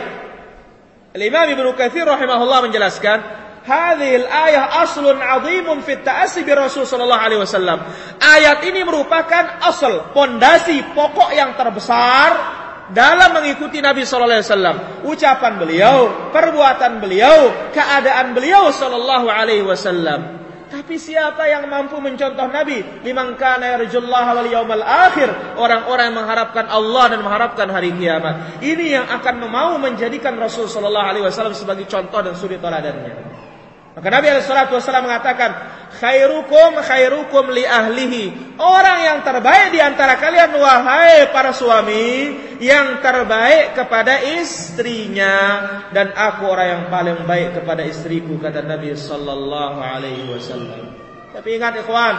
Al-Imam Ibnu Katsir rahimahullah menjelaskan, Hadhil ayah aslun azimun fit ta'assi bi Rasul sallallahu alaihi wasallam. Ayat ini merupakan asal, pondasi pokok yang terbesar dalam mengikuti Nabi sallallahu alaihi wasallam. Ucapan beliau, perbuatan beliau, keadaan beliau sallallahu alaihi wasallam. Tapi siapa yang mampu mencontoh Nabi? Liman kana wal yawmal akhir. Orang-orang yang mengharapkan Allah dan mengharapkan hari kiamat. Ini yang akan mau menjadikan Rasul sallallahu alaihi wasallam sebagai contoh dan suri teladannya. Maka Nabi SAW mengatakan, khairukum khairukum li ahlihi. Orang yang terbaik di antara kalian wahai para suami, yang terbaik kepada istrinya dan aku orang yang paling baik kepada istriku kata Nabi sallallahu alaihi wasallam. Tapi ingat ikhwan,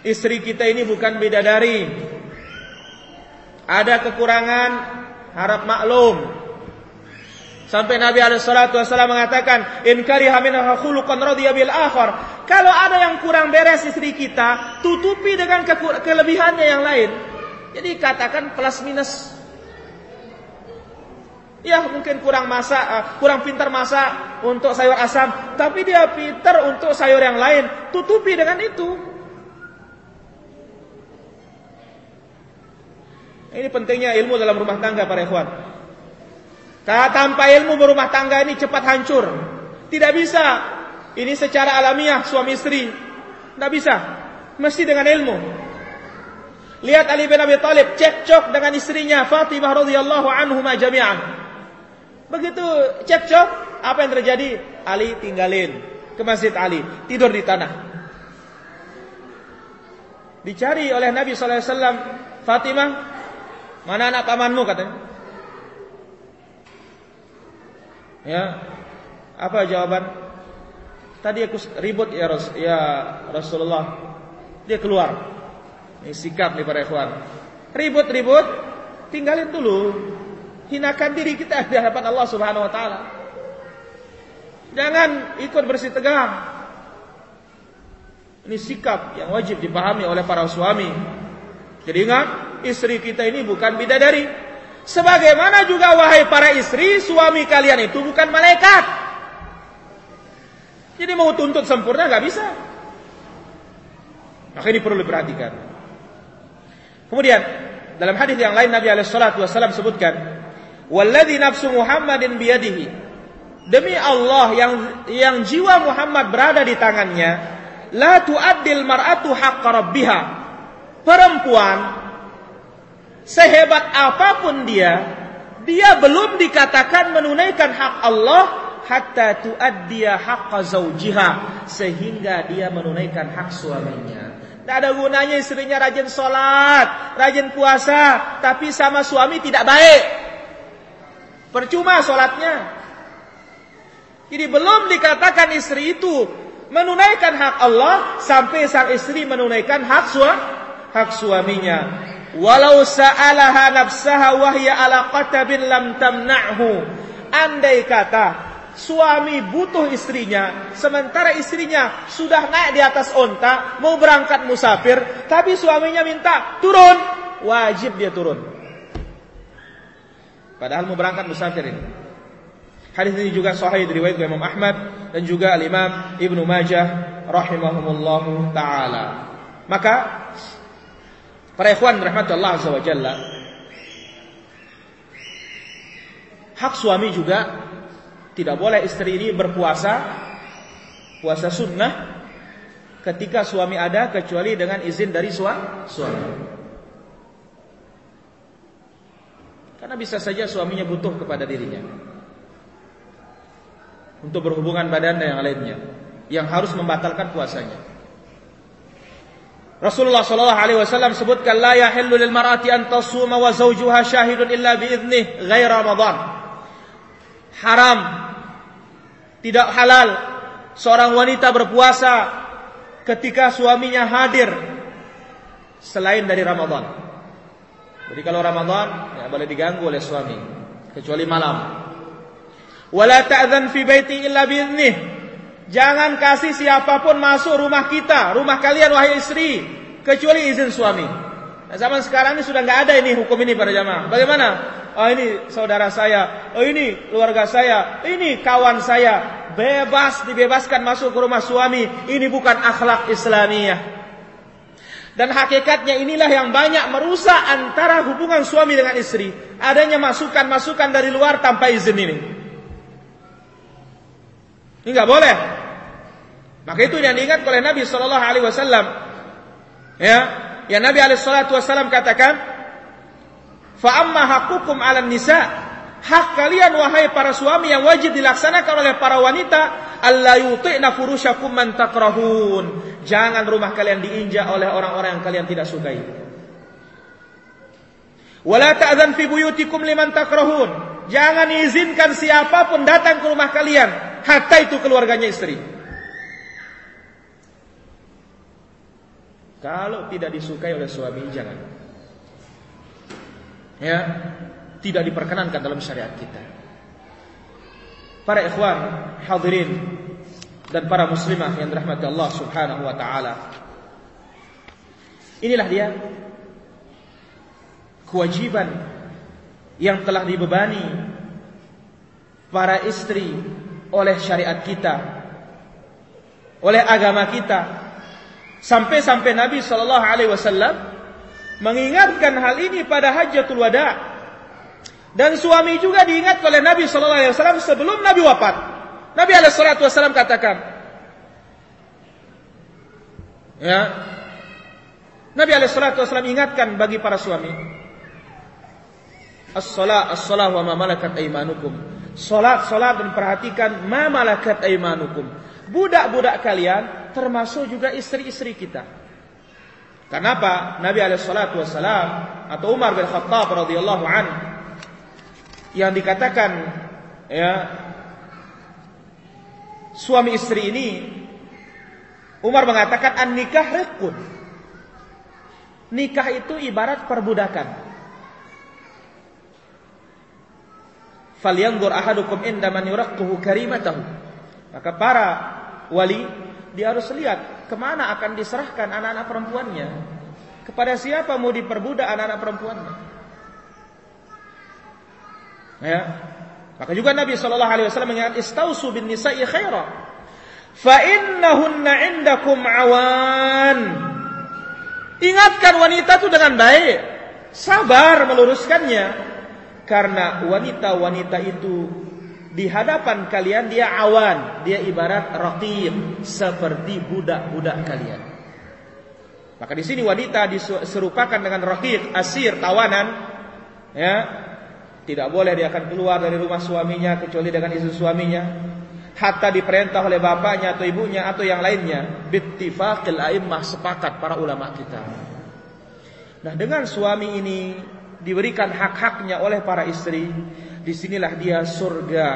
istri kita ini bukan bidadari. Ada kekurangan, harap maklum. Sampai Nabi alaihissalatu wassalam mengatakan, "In kariha minha khuluqan radiya bil akhar." Kalau ada yang kurang beres istri kita, tutupi dengan ke kelebihannya yang lain. Jadi katakan plus minus. Ya mungkin kurang masak, uh, kurang pintar masak untuk sayur asam, tapi dia pintar untuk sayur yang lain. Tutupi dengan itu. Ini pentingnya ilmu dalam rumah tangga para ikhwan. Tanpa ilmu berumah tangga ini cepat hancur. Tidak bisa. Ini secara alamiah suami istri. Tidak bisa. Mesti dengan ilmu. Lihat Ali bin Abi Thalib cekcok dengan istrinya Fatimah radhiyallahu anhu jami'an. Begitu cekcok, apa yang terjadi? Ali tinggalin ke Masjid Ali, tidur di tanah. Dicari oleh Nabi sallallahu alaihi wasallam, Fatimah, mana anak pamanmu katanya? Ya. Apa jawaban? Tadi aku ribut ya, Ras ya Rasulullah. Dia keluar. Ini sikap nih para ikhwan. Ribut-ribut, tinggalin dulu. Hinakan diri kita di hadapan Allah Subhanahu wa taala. Jangan ikut bersih tegang. Ini sikap yang wajib dipahami oleh para suami. Jadi ingat, istri kita ini bukan bidadari, Sebagaimana juga wahai para istri, suami kalian itu bukan malaikat. Jadi mau tuntut sempurna nggak bisa. Maka ini perlu diperhatikan. Kemudian dalam hadis yang lain Nabi alaihi wasallam sebutkan, "Walladzi nafsu Muhammadin biyadihi." Demi Allah yang yang jiwa Muhammad berada di tangannya, la tu'addil mar'atu haqqa rabbiha. Perempuan sehebat apa pun dia, dia belum dikatakan menunaikan hak Allah hatta tuaddiya haqqa zaujiha sehingga dia menunaikan hak suaminya. Tidak ada gunanya istrinya rajin sholat, rajin puasa, tapi sama suami tidak baik. Percuma sholatnya. Jadi belum dikatakan istri itu menunaikan hak Allah sampai sang istri menunaikan hak suami, hak suaminya. Walau sa'alaha nafsaha wahya ala qatabin lam tamna'hu. Andai kata suami butuh istrinya, sementara istrinya sudah naik di atas onta, mau berangkat musafir, tapi suaminya minta turun, wajib dia turun. Padahal mau berangkat musafir ini. Hadis ini juga sahih diriwayatkan Imam Ahmad dan juga Imam Ibnu Majah rahimahumullahu taala. Maka Para ikhwan rahmat Allah azza. Hak suami juga tidak boleh istri ini berpuasa puasa sunnah ketika suami ada kecuali dengan izin dari suami. Karena bisa saja suaminya butuh kepada dirinya untuk berhubungan badan dan yang lainnya yang harus membatalkan puasanya. Rasulullah sallallahu alaihi wasallam sebutkan la yahillu lil mar'ati an tasuma wa zawjuha syahidun illa bi idnih ghair Ramadan. Haram tidak halal seorang wanita berpuasa ketika suaminya hadir selain dari Ramadan. Jadi kalau Ramadan ya boleh diganggu oleh suami kecuali malam. Wala ta'dzan fi baiti illa bi idnih Jangan kasih siapa pun masuk rumah kita, rumah kalian wahai istri, kecuali izin suami. Nah, zaman sekarang ini sudah nggak ada ini hukum ini pada jamaah. Bagaimana? Oh ini saudara saya, oh ini keluarga saya, ini kawan saya, bebas dibebaskan masuk ke rumah suami. Ini bukan akhlak Islamiyah. Dan hakikatnya inilah yang banyak merusak antara hubungan suami dengan istri. Adanya masukan-masukan dari luar tanpa izin ini. Ini nggak boleh. Maka itu yang diingat oleh Nabi Shallallahu Alaihi Wasallam. Ya, ya Nabi Alaihi Wasallam katakan, "Fa'amma hakukum ala nisa." Hak kalian wahai para suami yang wajib dilaksanakan oleh para wanita, alla yuti'na furushakum man takrahun. Jangan rumah kalian diinjak oleh orang-orang yang kalian tidak sukai. Wala ta'zan fi buyutikum liman takrahun. Jangan izinkan siapa pun datang ke rumah kalian hatta itu keluarganya istri. Kalau tidak disukai oleh suami jangan. Ya, tidak diperkenankan dalam syariat kita. Para ikhwan hadirin dan para muslimah yang dirahmati Allah Subhanahu wa taala. Inilah dia kewajiban yang telah dibebani para istri oleh syariat kita, oleh agama kita. Sampai-sampai Nabi Shallallahu Alaihi Wasallam mengingatkan hal ini pada Hajatul Wada. Dan suami juga diingat oleh Nabi Shallallahu Alaihi Wasallam sebelum Nabi wafat. Nabi Alaihi Wasallam katakan, ya, Nabi Alaihi Wasallam ingatkan bagi para suami, as-salat as-salat wa ma malakat aimanukum Salat, salat dan perhatikan ma malakat aimanukum. Budak-budak kalian termasuk juga istri-istri kita. Kenapa? Nabi alaihi salatu wasalam atau Umar bin Khattab radhiyallahu an yang dikatakan ya suami istri ini Umar mengatakan an nikah rikun. Nikah itu ibarat perbudakan. falyanzur ahadukum inda man yuraqquhu karimatahu. Maka para wali dia harus lihat ke mana akan diserahkan anak-anak perempuannya. Kepada siapa mau diperbudak anak-anak perempuannya. Ya. Maka juga Nabi sallallahu alaihi wasallam mengingat istausu bin nisa'i khaira. Fa innahunna indakum awan. Ingatkan wanita itu dengan baik. Sabar meluruskannya. Karena wanita-wanita itu di hadapan kalian dia awan, dia ibarat raqiq seperti budak-budak kalian. Maka di sini wanita diserupakan dengan raqiq, asir, tawanan, ya. Tidak boleh dia akan keluar dari rumah suaminya kecuali dengan izin suaminya. Hatta diperintah oleh bapaknya atau ibunya atau yang lainnya. Bittifaqil a'immah sepakat para ulama kita. Nah, dengan suami ini diberikan hak-haknya oleh para istri, di sinilah dia surga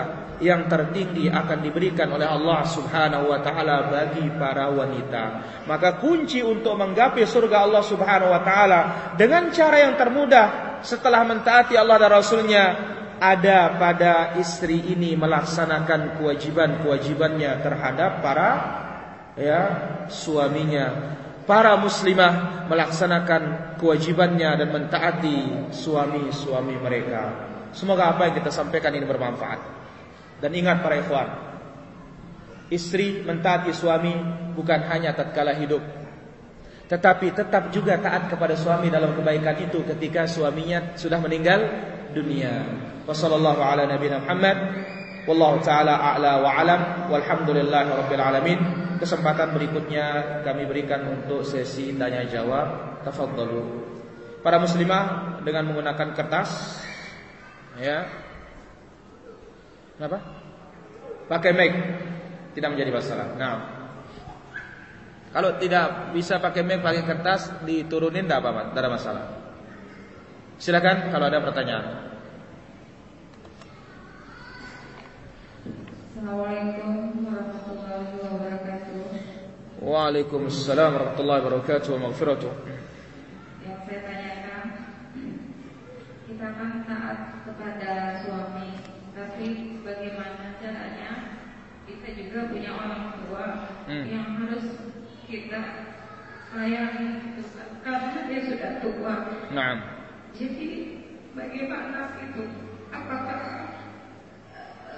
yang tertinggi akan diberikan oleh Allah Subhanahu wa taala bagi para wanita. Maka kunci untuk menggapai surga Allah Subhanahu wa taala dengan cara yang termudah setelah mentaati Allah dan Rasulnya ada pada istri ini melaksanakan kewajiban-kewajibannya terhadap para ya suaminya para muslimah melaksanakan kewajibannya dan mentaati suami-suami mereka. Semoga apa yang kita sampaikan ini bermanfaat. Dan ingat para ikhwan, istri mentaati suami bukan hanya tatkala hidup, tetapi tetap juga taat kepada suami dalam kebaikan itu ketika suaminya sudah meninggal dunia. Wassallallahu ala nabiyina Muhammad wallahu taala a'la wa alam walhamdulillahi rabbil alamin. kesempatan berikutnya kami berikan untuk sesi tanya jawab. Tafadhalu. Para muslimah dengan menggunakan kertas ya. Kenapa? Pakai mic tidak menjadi masalah. Nah. Kalau tidak bisa pakai mic pakai kertas diturunin tidak apa-apa, tidak ada masalah. Silakan kalau ada pertanyaan. Assalamualaikum warahmatullahi wabarakatuh. Waalaikumsalam warahmatullahi wabarakatuh wa maghfiratuh. Yang saya tanyakan, kita kan taat kepada suami, tapi bagaimana caranya kita juga punya orang tua Hmm. yang harus kita sayangi karena dia sudah tua. Naam. Jadi bagaimana itu? Apakah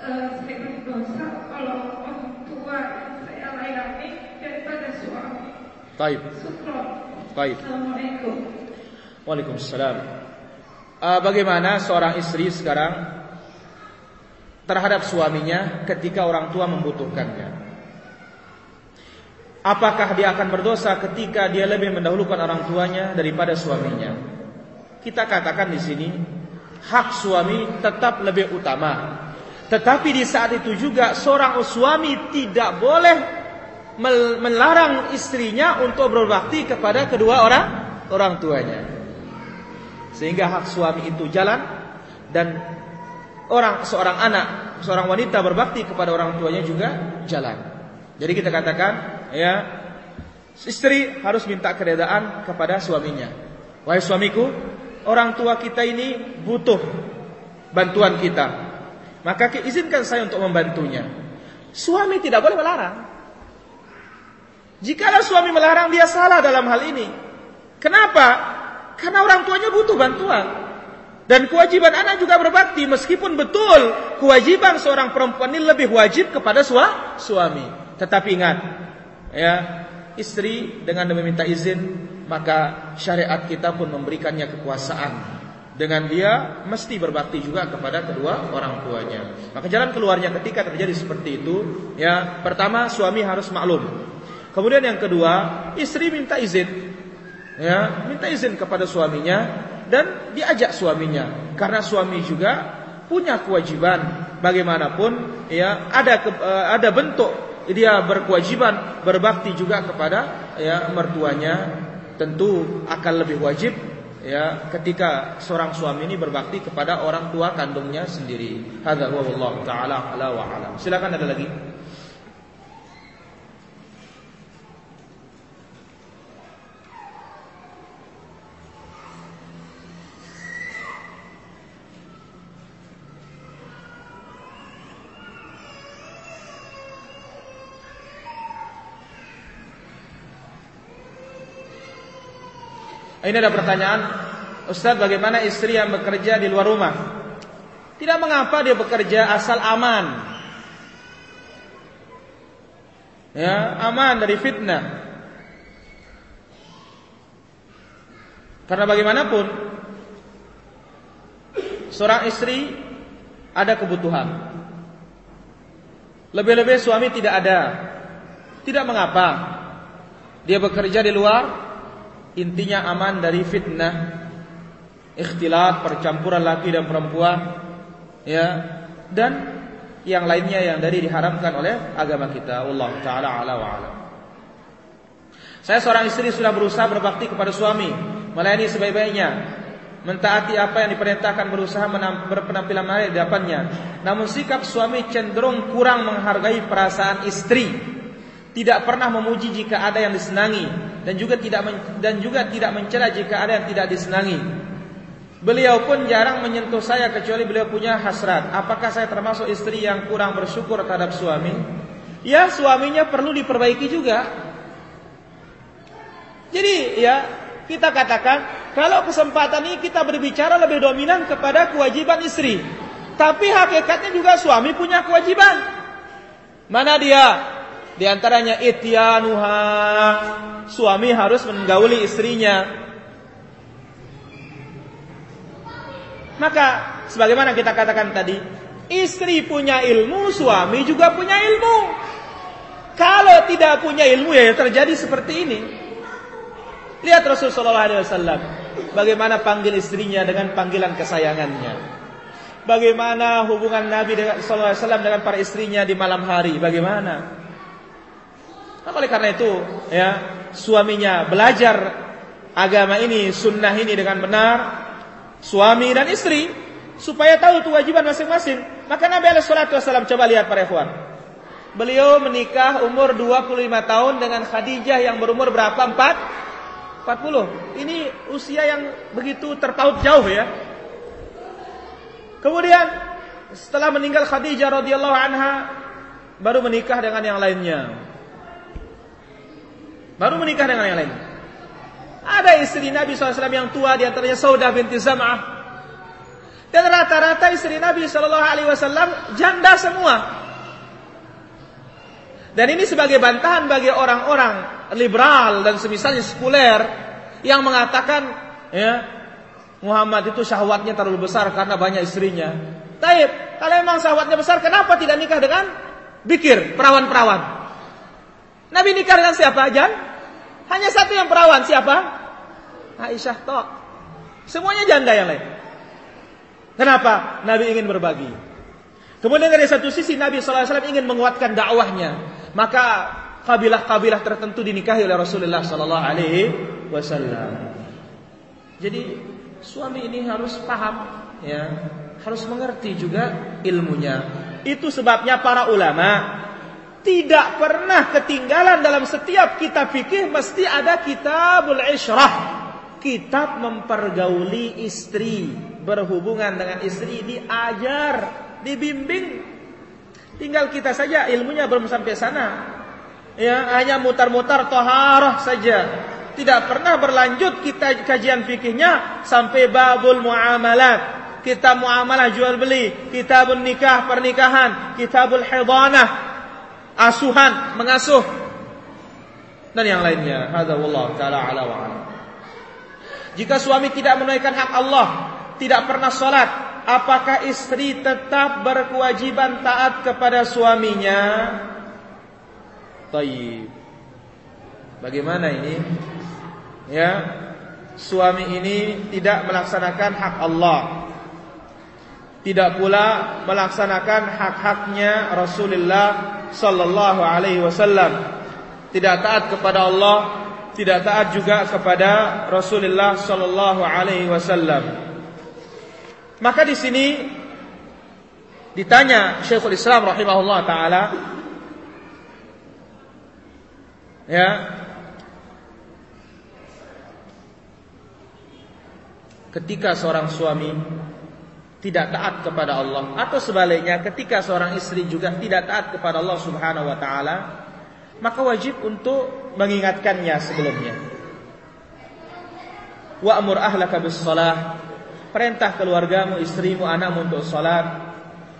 eh, saya berdosa kalau orang tua yang saya layani daripada suami? Taib. Taib. Assalamualaikum. Waalaikumsalam. Uh, bagaimana seorang istri sekarang terhadap suaminya ketika orang tua membutuhkannya? Apakah dia akan berdosa ketika dia lebih mendahulukan orang tuanya daripada suaminya? Kita katakan di sini hak suami tetap lebih utama. Tetapi di saat itu juga seorang suami tidak boleh mel- melarang istrinya untuk berbakti kepada kedua orang orang tuanya. Sehingga hak suami itu jalan dan orang seorang anak, seorang wanita berbakti kepada orang tuanya juga jalan. Jadi kita katakan ya istri harus minta keredaan kepada suaminya. Wahai suamiku, orang tua kita ini butuh bantuan kita. Maka izinkan saya untuk membantunya. Suami tidak boleh melarang. Jikalau suami melarang dia salah dalam hal ini. Kenapa? Karena orang tuanya butuh bantuan. Dan kewajiban anak juga berbakti meskipun betul kewajiban seorang perempuan ini lebih wajib kepada sua, suami. Tetapi ingat, ya, istri dengan meminta izin maka syariat kita pun memberikannya kekuasaan. Dengan dia mesti berbakti juga kepada kedua orang tuanya. Maka jalan keluarnya ketika terjadi seperti itu, ya, pertama suami harus maklum. Kemudian yang kedua, istri minta izin. Ya, minta izin kepada suaminya dan diajak suaminya karena suami juga punya kewajiban bagaimanapun ya ada eh, ada bentuk dia berkewajiban berbakti juga kepada ya mertuanya tentu akan lebih wajib ya ketika seorang suami ini berbakti kepada orang tua kandungnya sendiri. Hadza wallahu taala ala wa alam. Silakan ada lagi. Ini ada pertanyaan, Ustaz bagaimana istri yang bekerja di luar rumah? Tidak mengapa dia bekerja asal aman. Ya, aman dari fitnah. Karena bagaimanapun seorang istri ada kebutuhan. Lebih-lebih suami tidak ada. Tidak mengapa. Dia bekerja di luar intinya aman dari fitnah ikhtilat percampuran laki dan perempuan ya. Dan yang lainnya yang dari diharamkan oleh agama kita. Allah taala ala wa ala saya seorang istri sudah berusaha berbakti kepada suami melayani sebaik-baiknya mentaati apa yang diperintahkan berusaha berpenampilan menarik di hadapannya. Namun sikap suami cenderung kurang menghargai perasaan istri tidak pernah memuji jika ada yang disenangi dan juga tidak dan juga tidak mencela jika ada yang tidak disenangi. Beliau pun jarang menyentuh saya kecuali beliau punya hasrat. Apakah saya termasuk istri yang kurang bersyukur terhadap suami? Ya, suaminya perlu diperbaiki juga. Jadi, ya, kita katakan kalau kesempatan ini kita berbicara lebih dominan kepada kewajiban istri. Tapi hakikatnya juga suami punya kewajiban. Mana dia? Di antaranya ityanuha, suami harus menggauli istrinya. Maka sebagaimana kita katakan tadi, istri punya ilmu, suami juga punya ilmu. Kalau tidak punya ilmu ya terjadi seperti ini. Lihat Rasulullah SAW bagaimana panggil istrinya dengan panggilan kesayangannya. Bagaimana hubungan Nabi dengan SAW dengan para istrinya di malam hari? Bagaimana? Nah, oleh karena itu, ya suaminya belajar agama ini, sunnah ini dengan benar, suami dan istri supaya tahu kewajiban masing-masing. Maka Nabi SAW coba lihat para ikhwan. Beliau menikah umur 25 tahun dengan Khadijah yang berumur berapa? 4? 40. Ini usia yang begitu terpaut jauh ya. Kemudian setelah meninggal Khadijah radhiyallahu anha baru menikah dengan yang lainnya. Baru menikah dengan yang lain. Ada istri Nabi SAW yang tua di antaranya Saudah binti Zam'ah. Dan rata-rata istri Nabi SAW janda semua. Dan ini sebagai bantahan bagi orang-orang liberal dan semisalnya sekuler yang mengatakan ya Muhammad itu syahwatnya terlalu besar karena banyak istrinya. Taib, kalau memang syahwatnya besar kenapa tidak nikah dengan bikir, perawan-perawan? Nabi nikah dengan siapa? Jan? Hanya satu yang perawan, siapa? Aisyah tok. Semuanya janda yang lain. Kenapa? Nabi ingin berbagi. Kemudian dari satu sisi Nabi SAW ingin menguatkan dakwahnya. Maka kabilah-kabilah tertentu dinikahi oleh Rasulullah sallallahu alaihi wasallam. Jadi suami ini harus paham ya, harus mengerti juga ilmunya. Itu sebabnya para ulama tidak pernah ketinggalan dalam setiap kitab fikih mesti ada kitabul isyrah. Kitab mempergauli istri, berhubungan dengan istri diajar, dibimbing Tinggal kita saja ilmunya belum sampai sana. Ya, hanya mutar-mutar toharah saja. Tidak pernah berlanjut kita kajian fikihnya sampai babul muamalat. Kita muamalah jual beli, kitabun nikah pernikahan, kitabul hidanah, asuhan, mengasuh dan yang lainnya. Hadza wallahu taala ala wa ala. Jika suami tidak menunaikan hak Allah, tidak pernah salat, apakah istri tetap berkewajiban taat kepada suaminya? Taib. Bagaimana ini? Ya, suami ini tidak melaksanakan hak Allah. Tidak pula melaksanakan hak-haknya Rasulullah sallallahu alaihi wasallam. Tidak taat kepada Allah, tidak taat juga kepada Rasulullah sallallahu alaihi wasallam. Maka di sini ditanya Syekhul Islam rahimahullah taala ya ketika seorang suami tidak taat kepada Allah atau sebaliknya ketika seorang istri juga tidak taat kepada Allah Subhanahu wa taala maka wajib untuk mengingatkannya sebelumnya wa'mur ahlaka bis salah Perintah keluargamu, istrimu, anakmu untuk salat.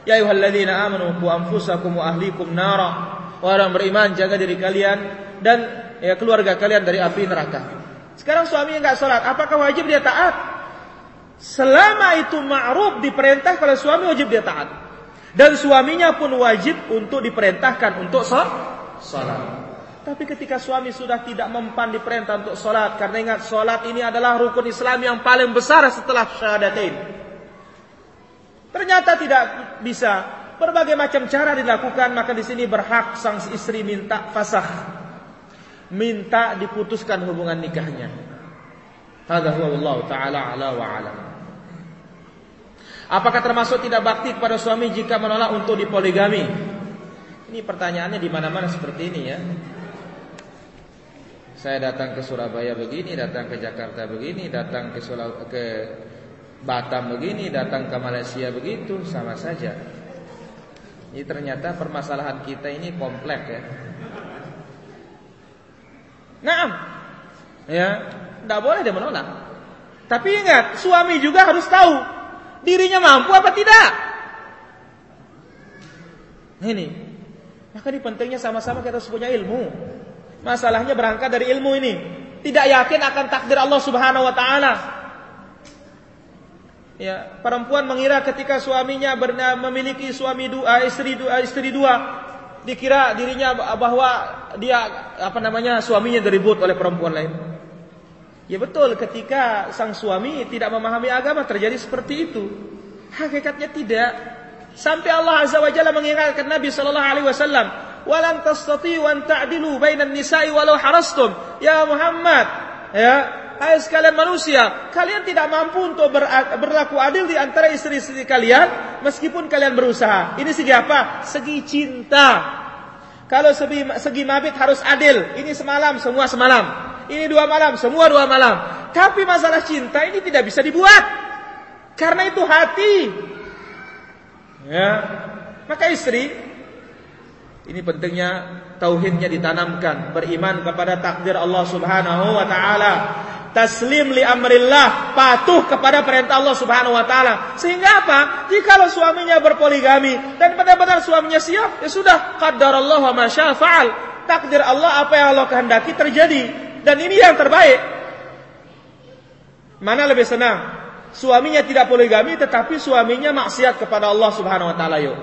Ya ayyuhalladzina amanu qu anfusakum wa ahlikum nara. Orang beriman jaga diri kalian dan ya keluarga kalian dari api neraka. Sekarang suami enggak salat, apakah wajib dia taat? Selama itu ma'ruf diperintah kalau suami wajib dia taat. Dan suaminya pun wajib untuk diperintahkan untuk salat. Tapi ketika suami sudah tidak mempan diperintah untuk sholat. Karena ingat sholat ini adalah rukun Islam yang paling besar setelah syahadatain. Ternyata tidak bisa. Berbagai macam cara dilakukan. Maka di sini berhak sang istri minta fasah. Minta diputuskan hubungan nikahnya. Hadha huwa Allah ta'ala ala wa alam. Apakah termasuk tidak bakti kepada suami jika menolak untuk dipoligami? Ini pertanyaannya di mana-mana seperti ini ya. Saya datang ke Surabaya begini, datang ke Jakarta begini, datang ke Sulawesi ke Batam begini, datang ke Malaysia begitu, sama saja. Ini ternyata permasalahan kita ini kompleks ya. Nah, ya, tidak boleh dia menolak. Tapi ingat, suami juga harus tahu dirinya mampu apa tidak. Ini, maka ini pentingnya sama-sama kita harus punya ilmu. Masalahnya berangkat dari ilmu ini. Tidak yakin akan takdir Allah Subhanahu wa taala. Ya, perempuan mengira ketika suaminya berna, memiliki suami dua, istri dua, istri dua, dikira dirinya bahwa dia apa namanya suaminya diribut oleh perempuan lain. Ya betul ketika sang suami tidak memahami agama terjadi seperti itu. Hakikatnya tidak. Sampai Allah Azza wa Jalla mengingatkan Nabi sallallahu alaihi wasallam, "Walan tastati'u an ta'dilu bainan nisa'i walau harastum." Ya Muhammad, ya, hai sekalian manusia, kalian tidak mampu untuk berlaku adil di antara istri-istri kalian meskipun kalian berusaha. Ini segi apa? Segi cinta. Kalau segi, segi mabit harus adil. Ini semalam, semua semalam. Ini dua malam, semua dua malam. Tapi masalah cinta ini tidak bisa dibuat. Karena itu hati. Ya. Maka istri ini pentingnya tauhidnya ditanamkan, beriman kepada takdir Allah Subhanahu wa taala, taslim li amrillah, patuh kepada perintah Allah Subhanahu wa taala. Sehingga apa? Jikalau suaminya berpoligami dan benar-benar suaminya siap, ya sudah Allah wa ma faal. Takdir Allah apa yang Allah kehendaki terjadi dan ini yang terbaik. Mana lebih senang? suaminya tidak poligami tetapi suaminya maksiat kepada Allah Subhanahu wa taala yuk.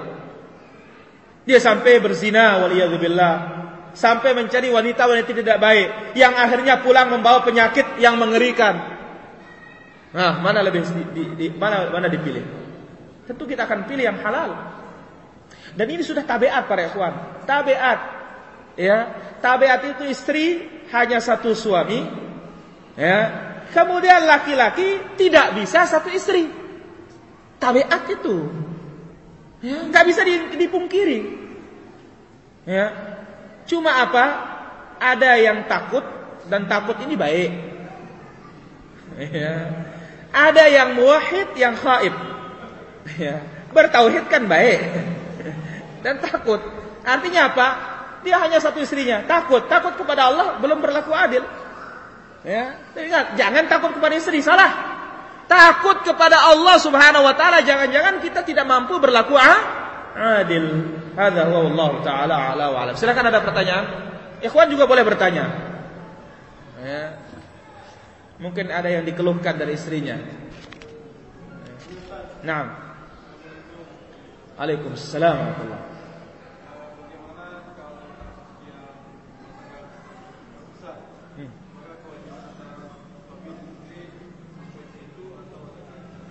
Dia sampai berzina waliyadzubillah. Sampai mencari wanita-wanita tidak baik yang akhirnya pulang membawa penyakit yang mengerikan. Nah, mana lebih di, di, mana mana dipilih? Tentu kita akan pilih yang halal. Dan ini sudah tabiat para ikhwan. Tabiat. Ya, tabiat itu istri hanya satu suami. Ya, Kemudian laki-laki tidak bisa satu istri. Tabiat itu. Ya, nggak bisa dipungkiri. Ya. Cuma apa? Ada yang takut dan takut ini baik. Ya. Ada yang muwahhid, yang khaib. Ya. Bertauhid kan baik. Dan takut. Artinya apa? Dia hanya satu istrinya. Takut. Takut kepada Allah belum berlaku adil. Ya, ingat, jangan takut kepada istri, salah. Takut kepada Allah Subhanahu wa taala, jangan-jangan kita tidak mampu berlaku adil. Hadza Allah taala ala wa alam. Silakan ada pertanyaan. Ikhwan juga boleh bertanya. Ya. Mungkin ada yang dikeluhkan dari istrinya. Naam. Waalaikumsalam warahmatullahi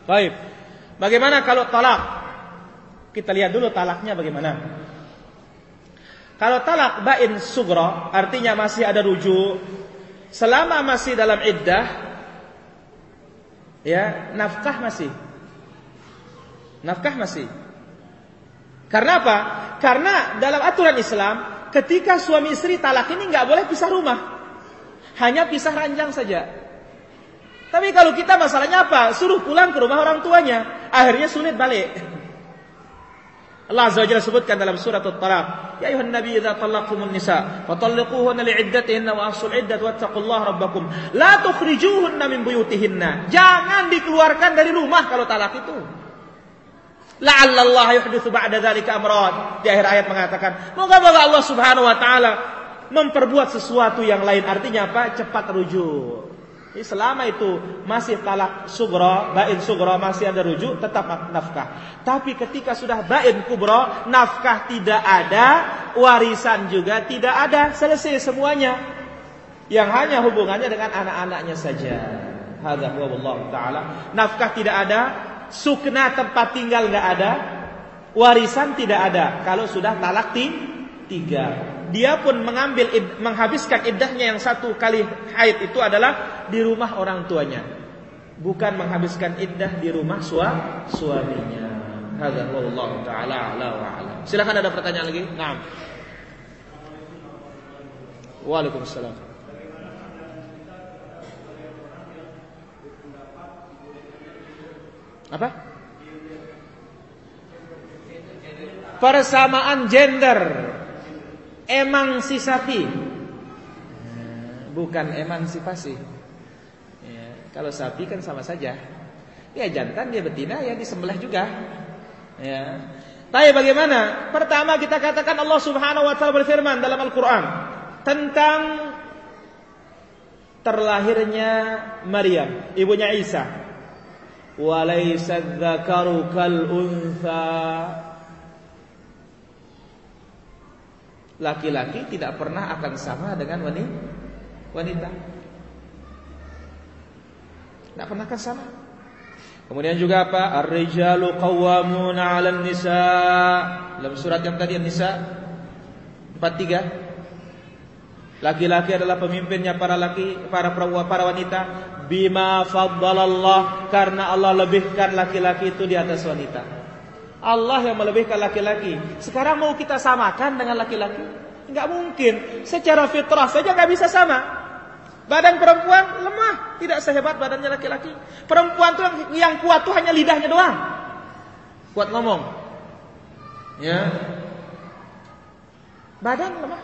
Baik. Bagaimana kalau talak? Kita lihat dulu talaknya bagaimana. Kalau talak bain sugro, artinya masih ada rujuk, selama masih dalam iddah, ya nafkah masih, nafkah masih. Karena apa? Karena dalam aturan Islam, ketika suami istri talak ini nggak boleh pisah rumah, hanya pisah ranjang saja. Tapi kalau kita masalahnya apa? Suruh pulang ke rumah orang tuanya. Akhirnya sulit balik. Allah Azza wa Jalla sebutkan dalam surat At-Talaq, "Ya ayuhan nabi idza talaqtumun nisa fatalliquhunna li'iddatihinna wa ahsul iddat wattaqullaha rabbakum la tukhrijuhunna min buyutihinna." Jangan dikeluarkan dari rumah kalau talak itu. La'alla Allah yuhditsu ba'da dzalika amran. Di akhir ayat mengatakan, moga-moga Allah Subhanahu wa taala memperbuat sesuatu yang lain. Artinya apa? Cepat rujuk. Jadi selama itu masih talak sugro, bain sugro masih ada rujuk, tetap nafkah. Tapi ketika sudah bain kubro, nafkah tidak ada, warisan juga tidak ada, selesai semuanya. Yang hanya hubungannya dengan anak-anaknya saja. Hadza taala. Nafkah tidak ada, sukna tempat tinggal nggak ada, warisan tidak ada. Kalau sudah talak tiga dia pun mengambil menghabiskan iddahnya yang satu kali haid itu adalah di rumah orang tuanya. Bukan menghabiskan iddah di rumah sua, suaminya. Hadza wallahu taala ala wa ala. Silakan ada pertanyaan lagi? Naam. Waalaikumsalam. Apa? Persamaan gender emansipasi bukan emansipasi ya, kalau sapi kan sama saja. Ya jantan dia betina ya disembelih juga. Ya. Tapi bagaimana? Pertama kita katakan Allah Subhanahu wa taala berfirman dalam Al-Qur'an tentang terlahirnya Maryam ibunya Isa. Walaysa dzakaru laki-laki tidak pernah akan sama dengan wanita. Tidak pernah akan sama. Kemudian juga apa? Ar-rijalu qawwamuna 'alan nisa. Dalam surat yang tadi An-Nisa 43. Laki-laki adalah pemimpinnya para laki, para para wanita bima faddalallah karena Allah lebihkan laki-laki itu di atas wanita. Allah yang melebihkan laki-laki. Sekarang mau kita samakan dengan laki-laki? Enggak mungkin. Secara fitrah saja enggak bisa sama. Badan perempuan lemah, tidak sehebat badannya laki-laki. Perempuan tuh yang, kuat tuh hanya lidahnya doang. Kuat ngomong. Ya. Badan lemah.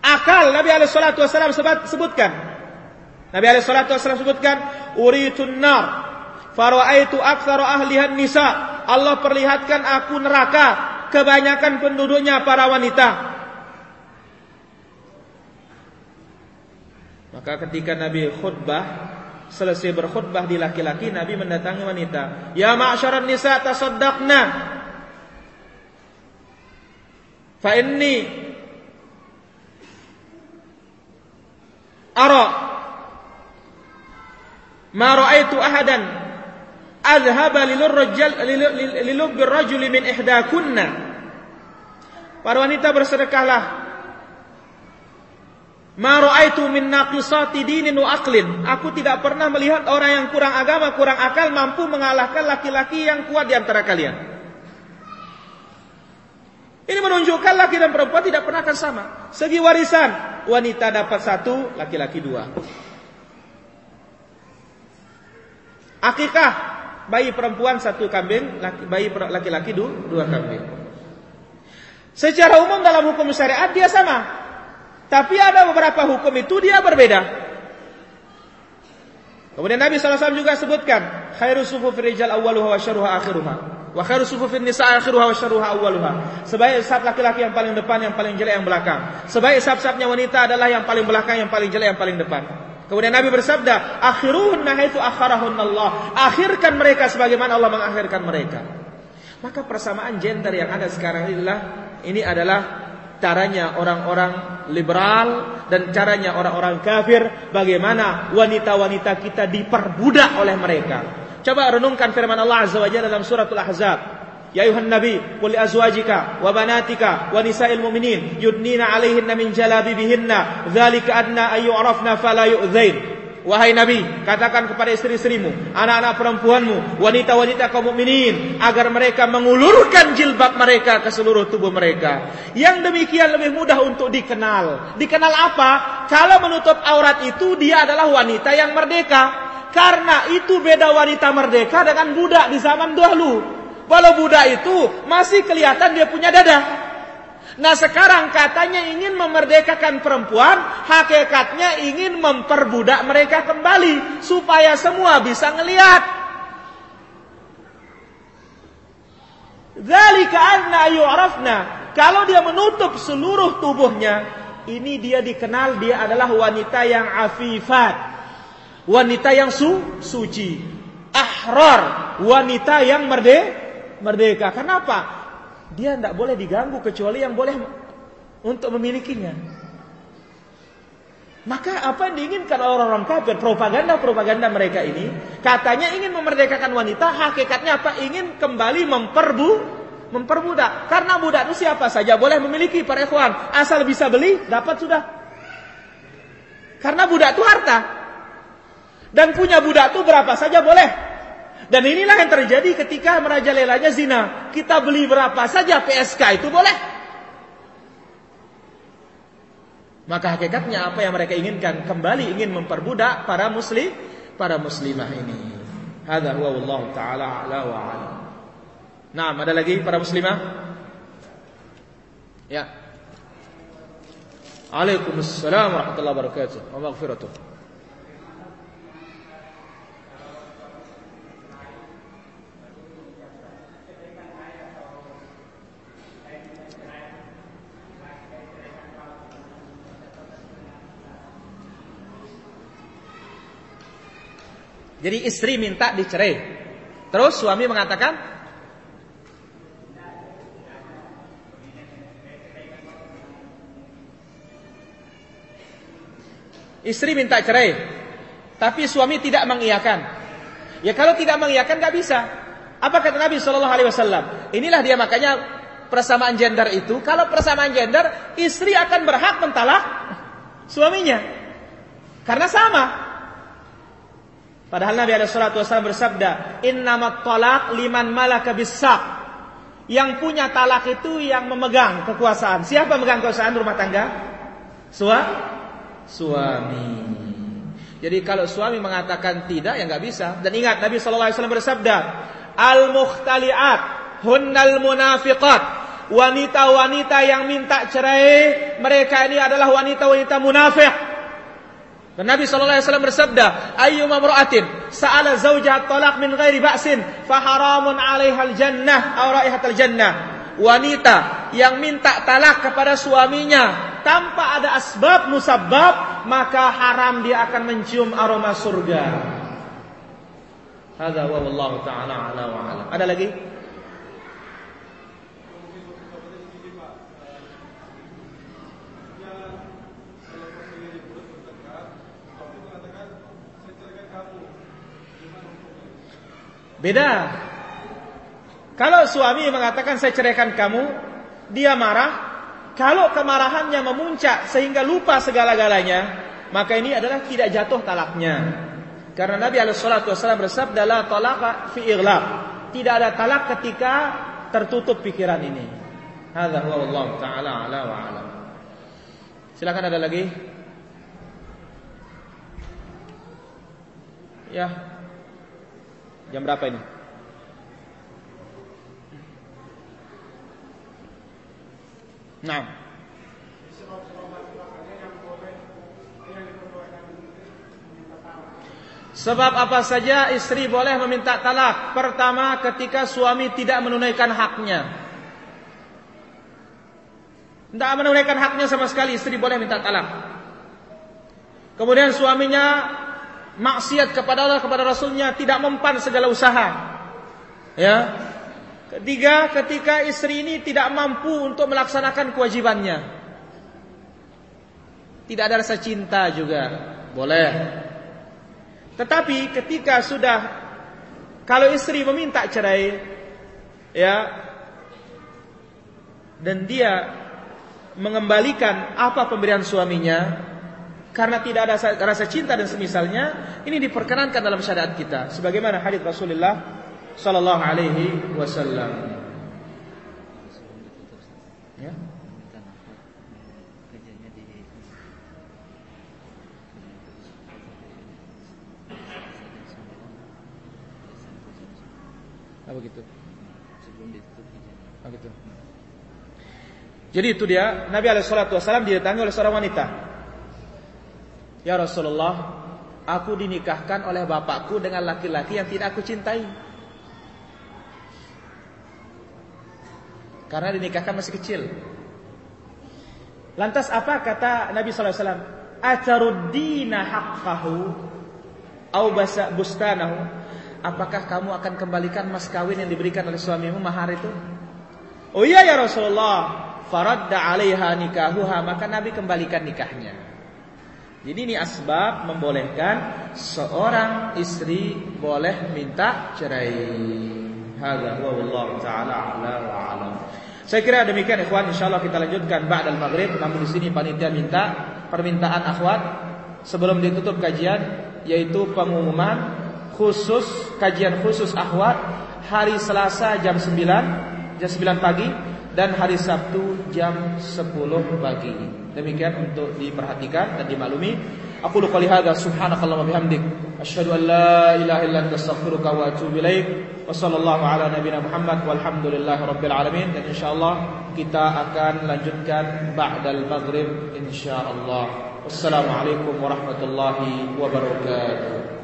Akal Nabi alaihi salatu wasallam sebutkan. Nabi alaihi salatu wasallam sebutkan, "Uritun nar, faraitu aktsara ahlihan nisa." Allah perlihatkan aku neraka, kebanyakan penduduknya para wanita. Maka ketika Nabi khutbah selesai berkhutbah di laki-laki Nabi mendatangi wanita. Ya ma'syaran nisa tasaddaqna. Fa inni ara ma ra'aitu ahadan rajul lilub rajuli min ihdakunna para wanita bersedekahlah Ma ra'aitu min naqisati dinin wa aqlin. Aku tidak pernah melihat orang yang kurang agama, kurang akal mampu mengalahkan laki-laki yang kuat di antara kalian. Ini menunjukkan laki dan perempuan tidak pernah akan sama. Segi warisan, wanita dapat satu, laki-laki dua. Akikah, bayi perempuan satu kambing, bayi laki-laki dua kambing. Secara umum dalam hukum syariat dia sama. Tapi ada beberapa hukum itu dia berbeda. Kemudian Nabi SAW juga sebutkan, khairu sufufir rijal awwaluha wa syarruha akhiruha. Wa khairu sufufin nisa akhiruha wa syarruha awwaluha. Sebaik saf laki-laki yang paling depan, yang paling jelek yang belakang. Sebaik saf-safnya wanita adalah yang paling belakang, yang paling jelek yang paling depan. Kemudian Nabi bersabda, akhiruhunna itu akharahunna Allah. Akhirkan mereka sebagaimana Allah mengakhirkan mereka. Maka persamaan gender yang ada sekarang ini adalah ini adalah caranya orang-orang liberal dan caranya orang-orang kafir bagaimana wanita-wanita kita diperbudak oleh mereka. Coba renungkan firman Allah Azza wa Jalla dalam suratul Ahzab. Nabi qul azwajika wa banatika wa nisa'il mu'minin yudnina 'alaihinna min jalabibihinna dzalika adna ay yu'rafna fala yu'dzain. Wahai Nabi, katakan kepada istri-istrimu, anak-anak perempuanmu, wanita-wanita kaum mukminin agar mereka mengulurkan jilbab mereka ke seluruh tubuh mereka. Yang demikian lebih mudah untuk dikenal. Dikenal apa? Kalau menutup aurat itu dia adalah wanita yang merdeka. Karena itu beda wanita merdeka dengan budak di zaman dahulu. Kalau budak itu masih kelihatan dia punya dada. Nah sekarang katanya ingin memerdekakan perempuan, hakikatnya ingin memperbudak mereka kembali supaya semua bisa ngelihat. Dzalika anna yu'rafna. Kalau dia menutup seluruh tubuhnya, ini dia dikenal dia adalah wanita yang afifat. Wanita yang su suci. Ahrar, wanita yang merde merdeka. Kenapa? dia tidak boleh diganggu kecuali yang boleh untuk memilikinya. Maka apa yang diinginkan orang-orang kafir, propaganda-propaganda mereka ini, katanya ingin memerdekakan wanita, hakikatnya apa? Ingin kembali memperbu, memperbudak. Karena budak itu siapa saja boleh memiliki para asal bisa beli, dapat sudah. Karena budak itu harta. Dan punya budak itu berapa saja boleh. Dan inilah yang terjadi ketika merajalelanya zina. Kita beli berapa saja PSK itu boleh. Maka hakikatnya apa yang mereka inginkan kembali ingin memperbudak para muslim, para muslimah ini. Hadza huwa wallahu taala ala wa ala. Nah, ada lagi para muslimah? Ya. Waalaikumsalam warahmatullahi wabarakatuh. Wa maghfiratuh. Jadi istri minta dicerai. Terus suami mengatakan, Istri minta cerai Tapi suami tidak mengiyakan. Ya kalau tidak mengiyakan gak bisa. Apa kata Nabi SAW Inilah dia makanya persamaan gender itu. Kalau persamaan gender Istri akan berhak mentalah suaminya. Karena sama. Padahal Nabi ada salatu wasallam bersabda, Innamat talak liman malaka bisak. Yang punya talak itu yang memegang kekuasaan. Siapa memegang kekuasaan rumah tangga? Suami suami. Jadi kalau suami mengatakan tidak ya nggak bisa. Dan ingat Nabi Shallallahu Alaihi Wasallam bersabda, al mukhtaliat hunnal munafiqat. Wanita-wanita yang minta cerai, mereka ini adalah wanita-wanita munafik. Dan Nabi sallallahu alaihi wasallam bersabda, "Ayyuma imra'atin sa'ala zawjaha talaq min ghairi ba'sin, fa haramun 'alaiha al-jannah aw raihatul jannah." Wanita yang minta talak kepada suaminya tanpa ada asbab musabab maka haram dia akan mencium aroma surga. Hadza wa wallahu taala ala wa alam. Ada lagi? Beda. Kalau suami mengatakan saya ceraikan kamu, dia marah, kalau kemarahannya memuncak sehingga lupa segala-galanya, maka ini adalah tidak jatuh talaknya. Karena Nabi Alaihi bersabda la talaka fi. Tidak ada talak ketika tertutup pikiran ini. Hadza huwa Allah taala ala wa alam. Silakan ada lagi? Ya. Jam berapa ini? Nah. Sebab apa saja istri boleh meminta talak Pertama ketika suami tidak menunaikan haknya Tidak menunaikan haknya sama sekali Istri boleh minta talak Kemudian suaminya Maksiat kepada Allah kepada Rasulnya Tidak mempan segala usaha Ya Ketiga, ketika istri ini tidak mampu untuk melaksanakan kewajibannya. Tidak ada rasa cinta juga. Boleh. Tetapi ketika sudah kalau istri meminta cerai ya dan dia mengembalikan apa pemberian suaminya karena tidak ada rasa cinta dan semisalnya ini diperkenankan dalam syariat kita sebagaimana hadis Rasulullah sallallahu alaihi wasallam. Ya. Apa Apa gitu? Jadi itu dia Nabi alaihi salatu wasallam didatangi oleh seorang wanita. Ya Rasulullah, aku dinikahkan oleh bapakku dengan laki-laki yang tidak aku cintai. Karena dinikahkan masih kecil. Lantas apa kata Nabi wasallam? Ataruddina haqqahu au bustanahu? Apakah kamu akan kembalikan mas kawin yang diberikan oleh suamimu mahar itu? Oh iya ya Rasulullah. Faradda 'alaiha nikahuha, maka Nabi kembalikan nikahnya. Jadi ini asbab membolehkan seorang istri boleh minta cerai. Hadza huwa wallahu taala ala wa alam. Saya kira demikian ikhwan insyaallah kita lanjutkan ba'dal maghrib namun di sini panitia minta permintaan akhwat sebelum ditutup kajian yaitu pengumuman khusus kajian khusus akhwat hari Selasa jam 9 jam 9 pagi dan hari Sabtu jam 10 pagi. Demikian untuk diperhatikan dan dimaklumi. Aku qouli hadza subhanakallahumma bihamdik asyhadu an la ilaha illa anta astaghfiruka wa atubu ilaik. Wa sallallahu ala nabiyyina Muhammad walhamdulillahi rabbil alamin dan insyaallah kita akan lanjutkan ba'dal maghrib insyaallah. Wassalamualaikum warahmatullahi wabarakatuh.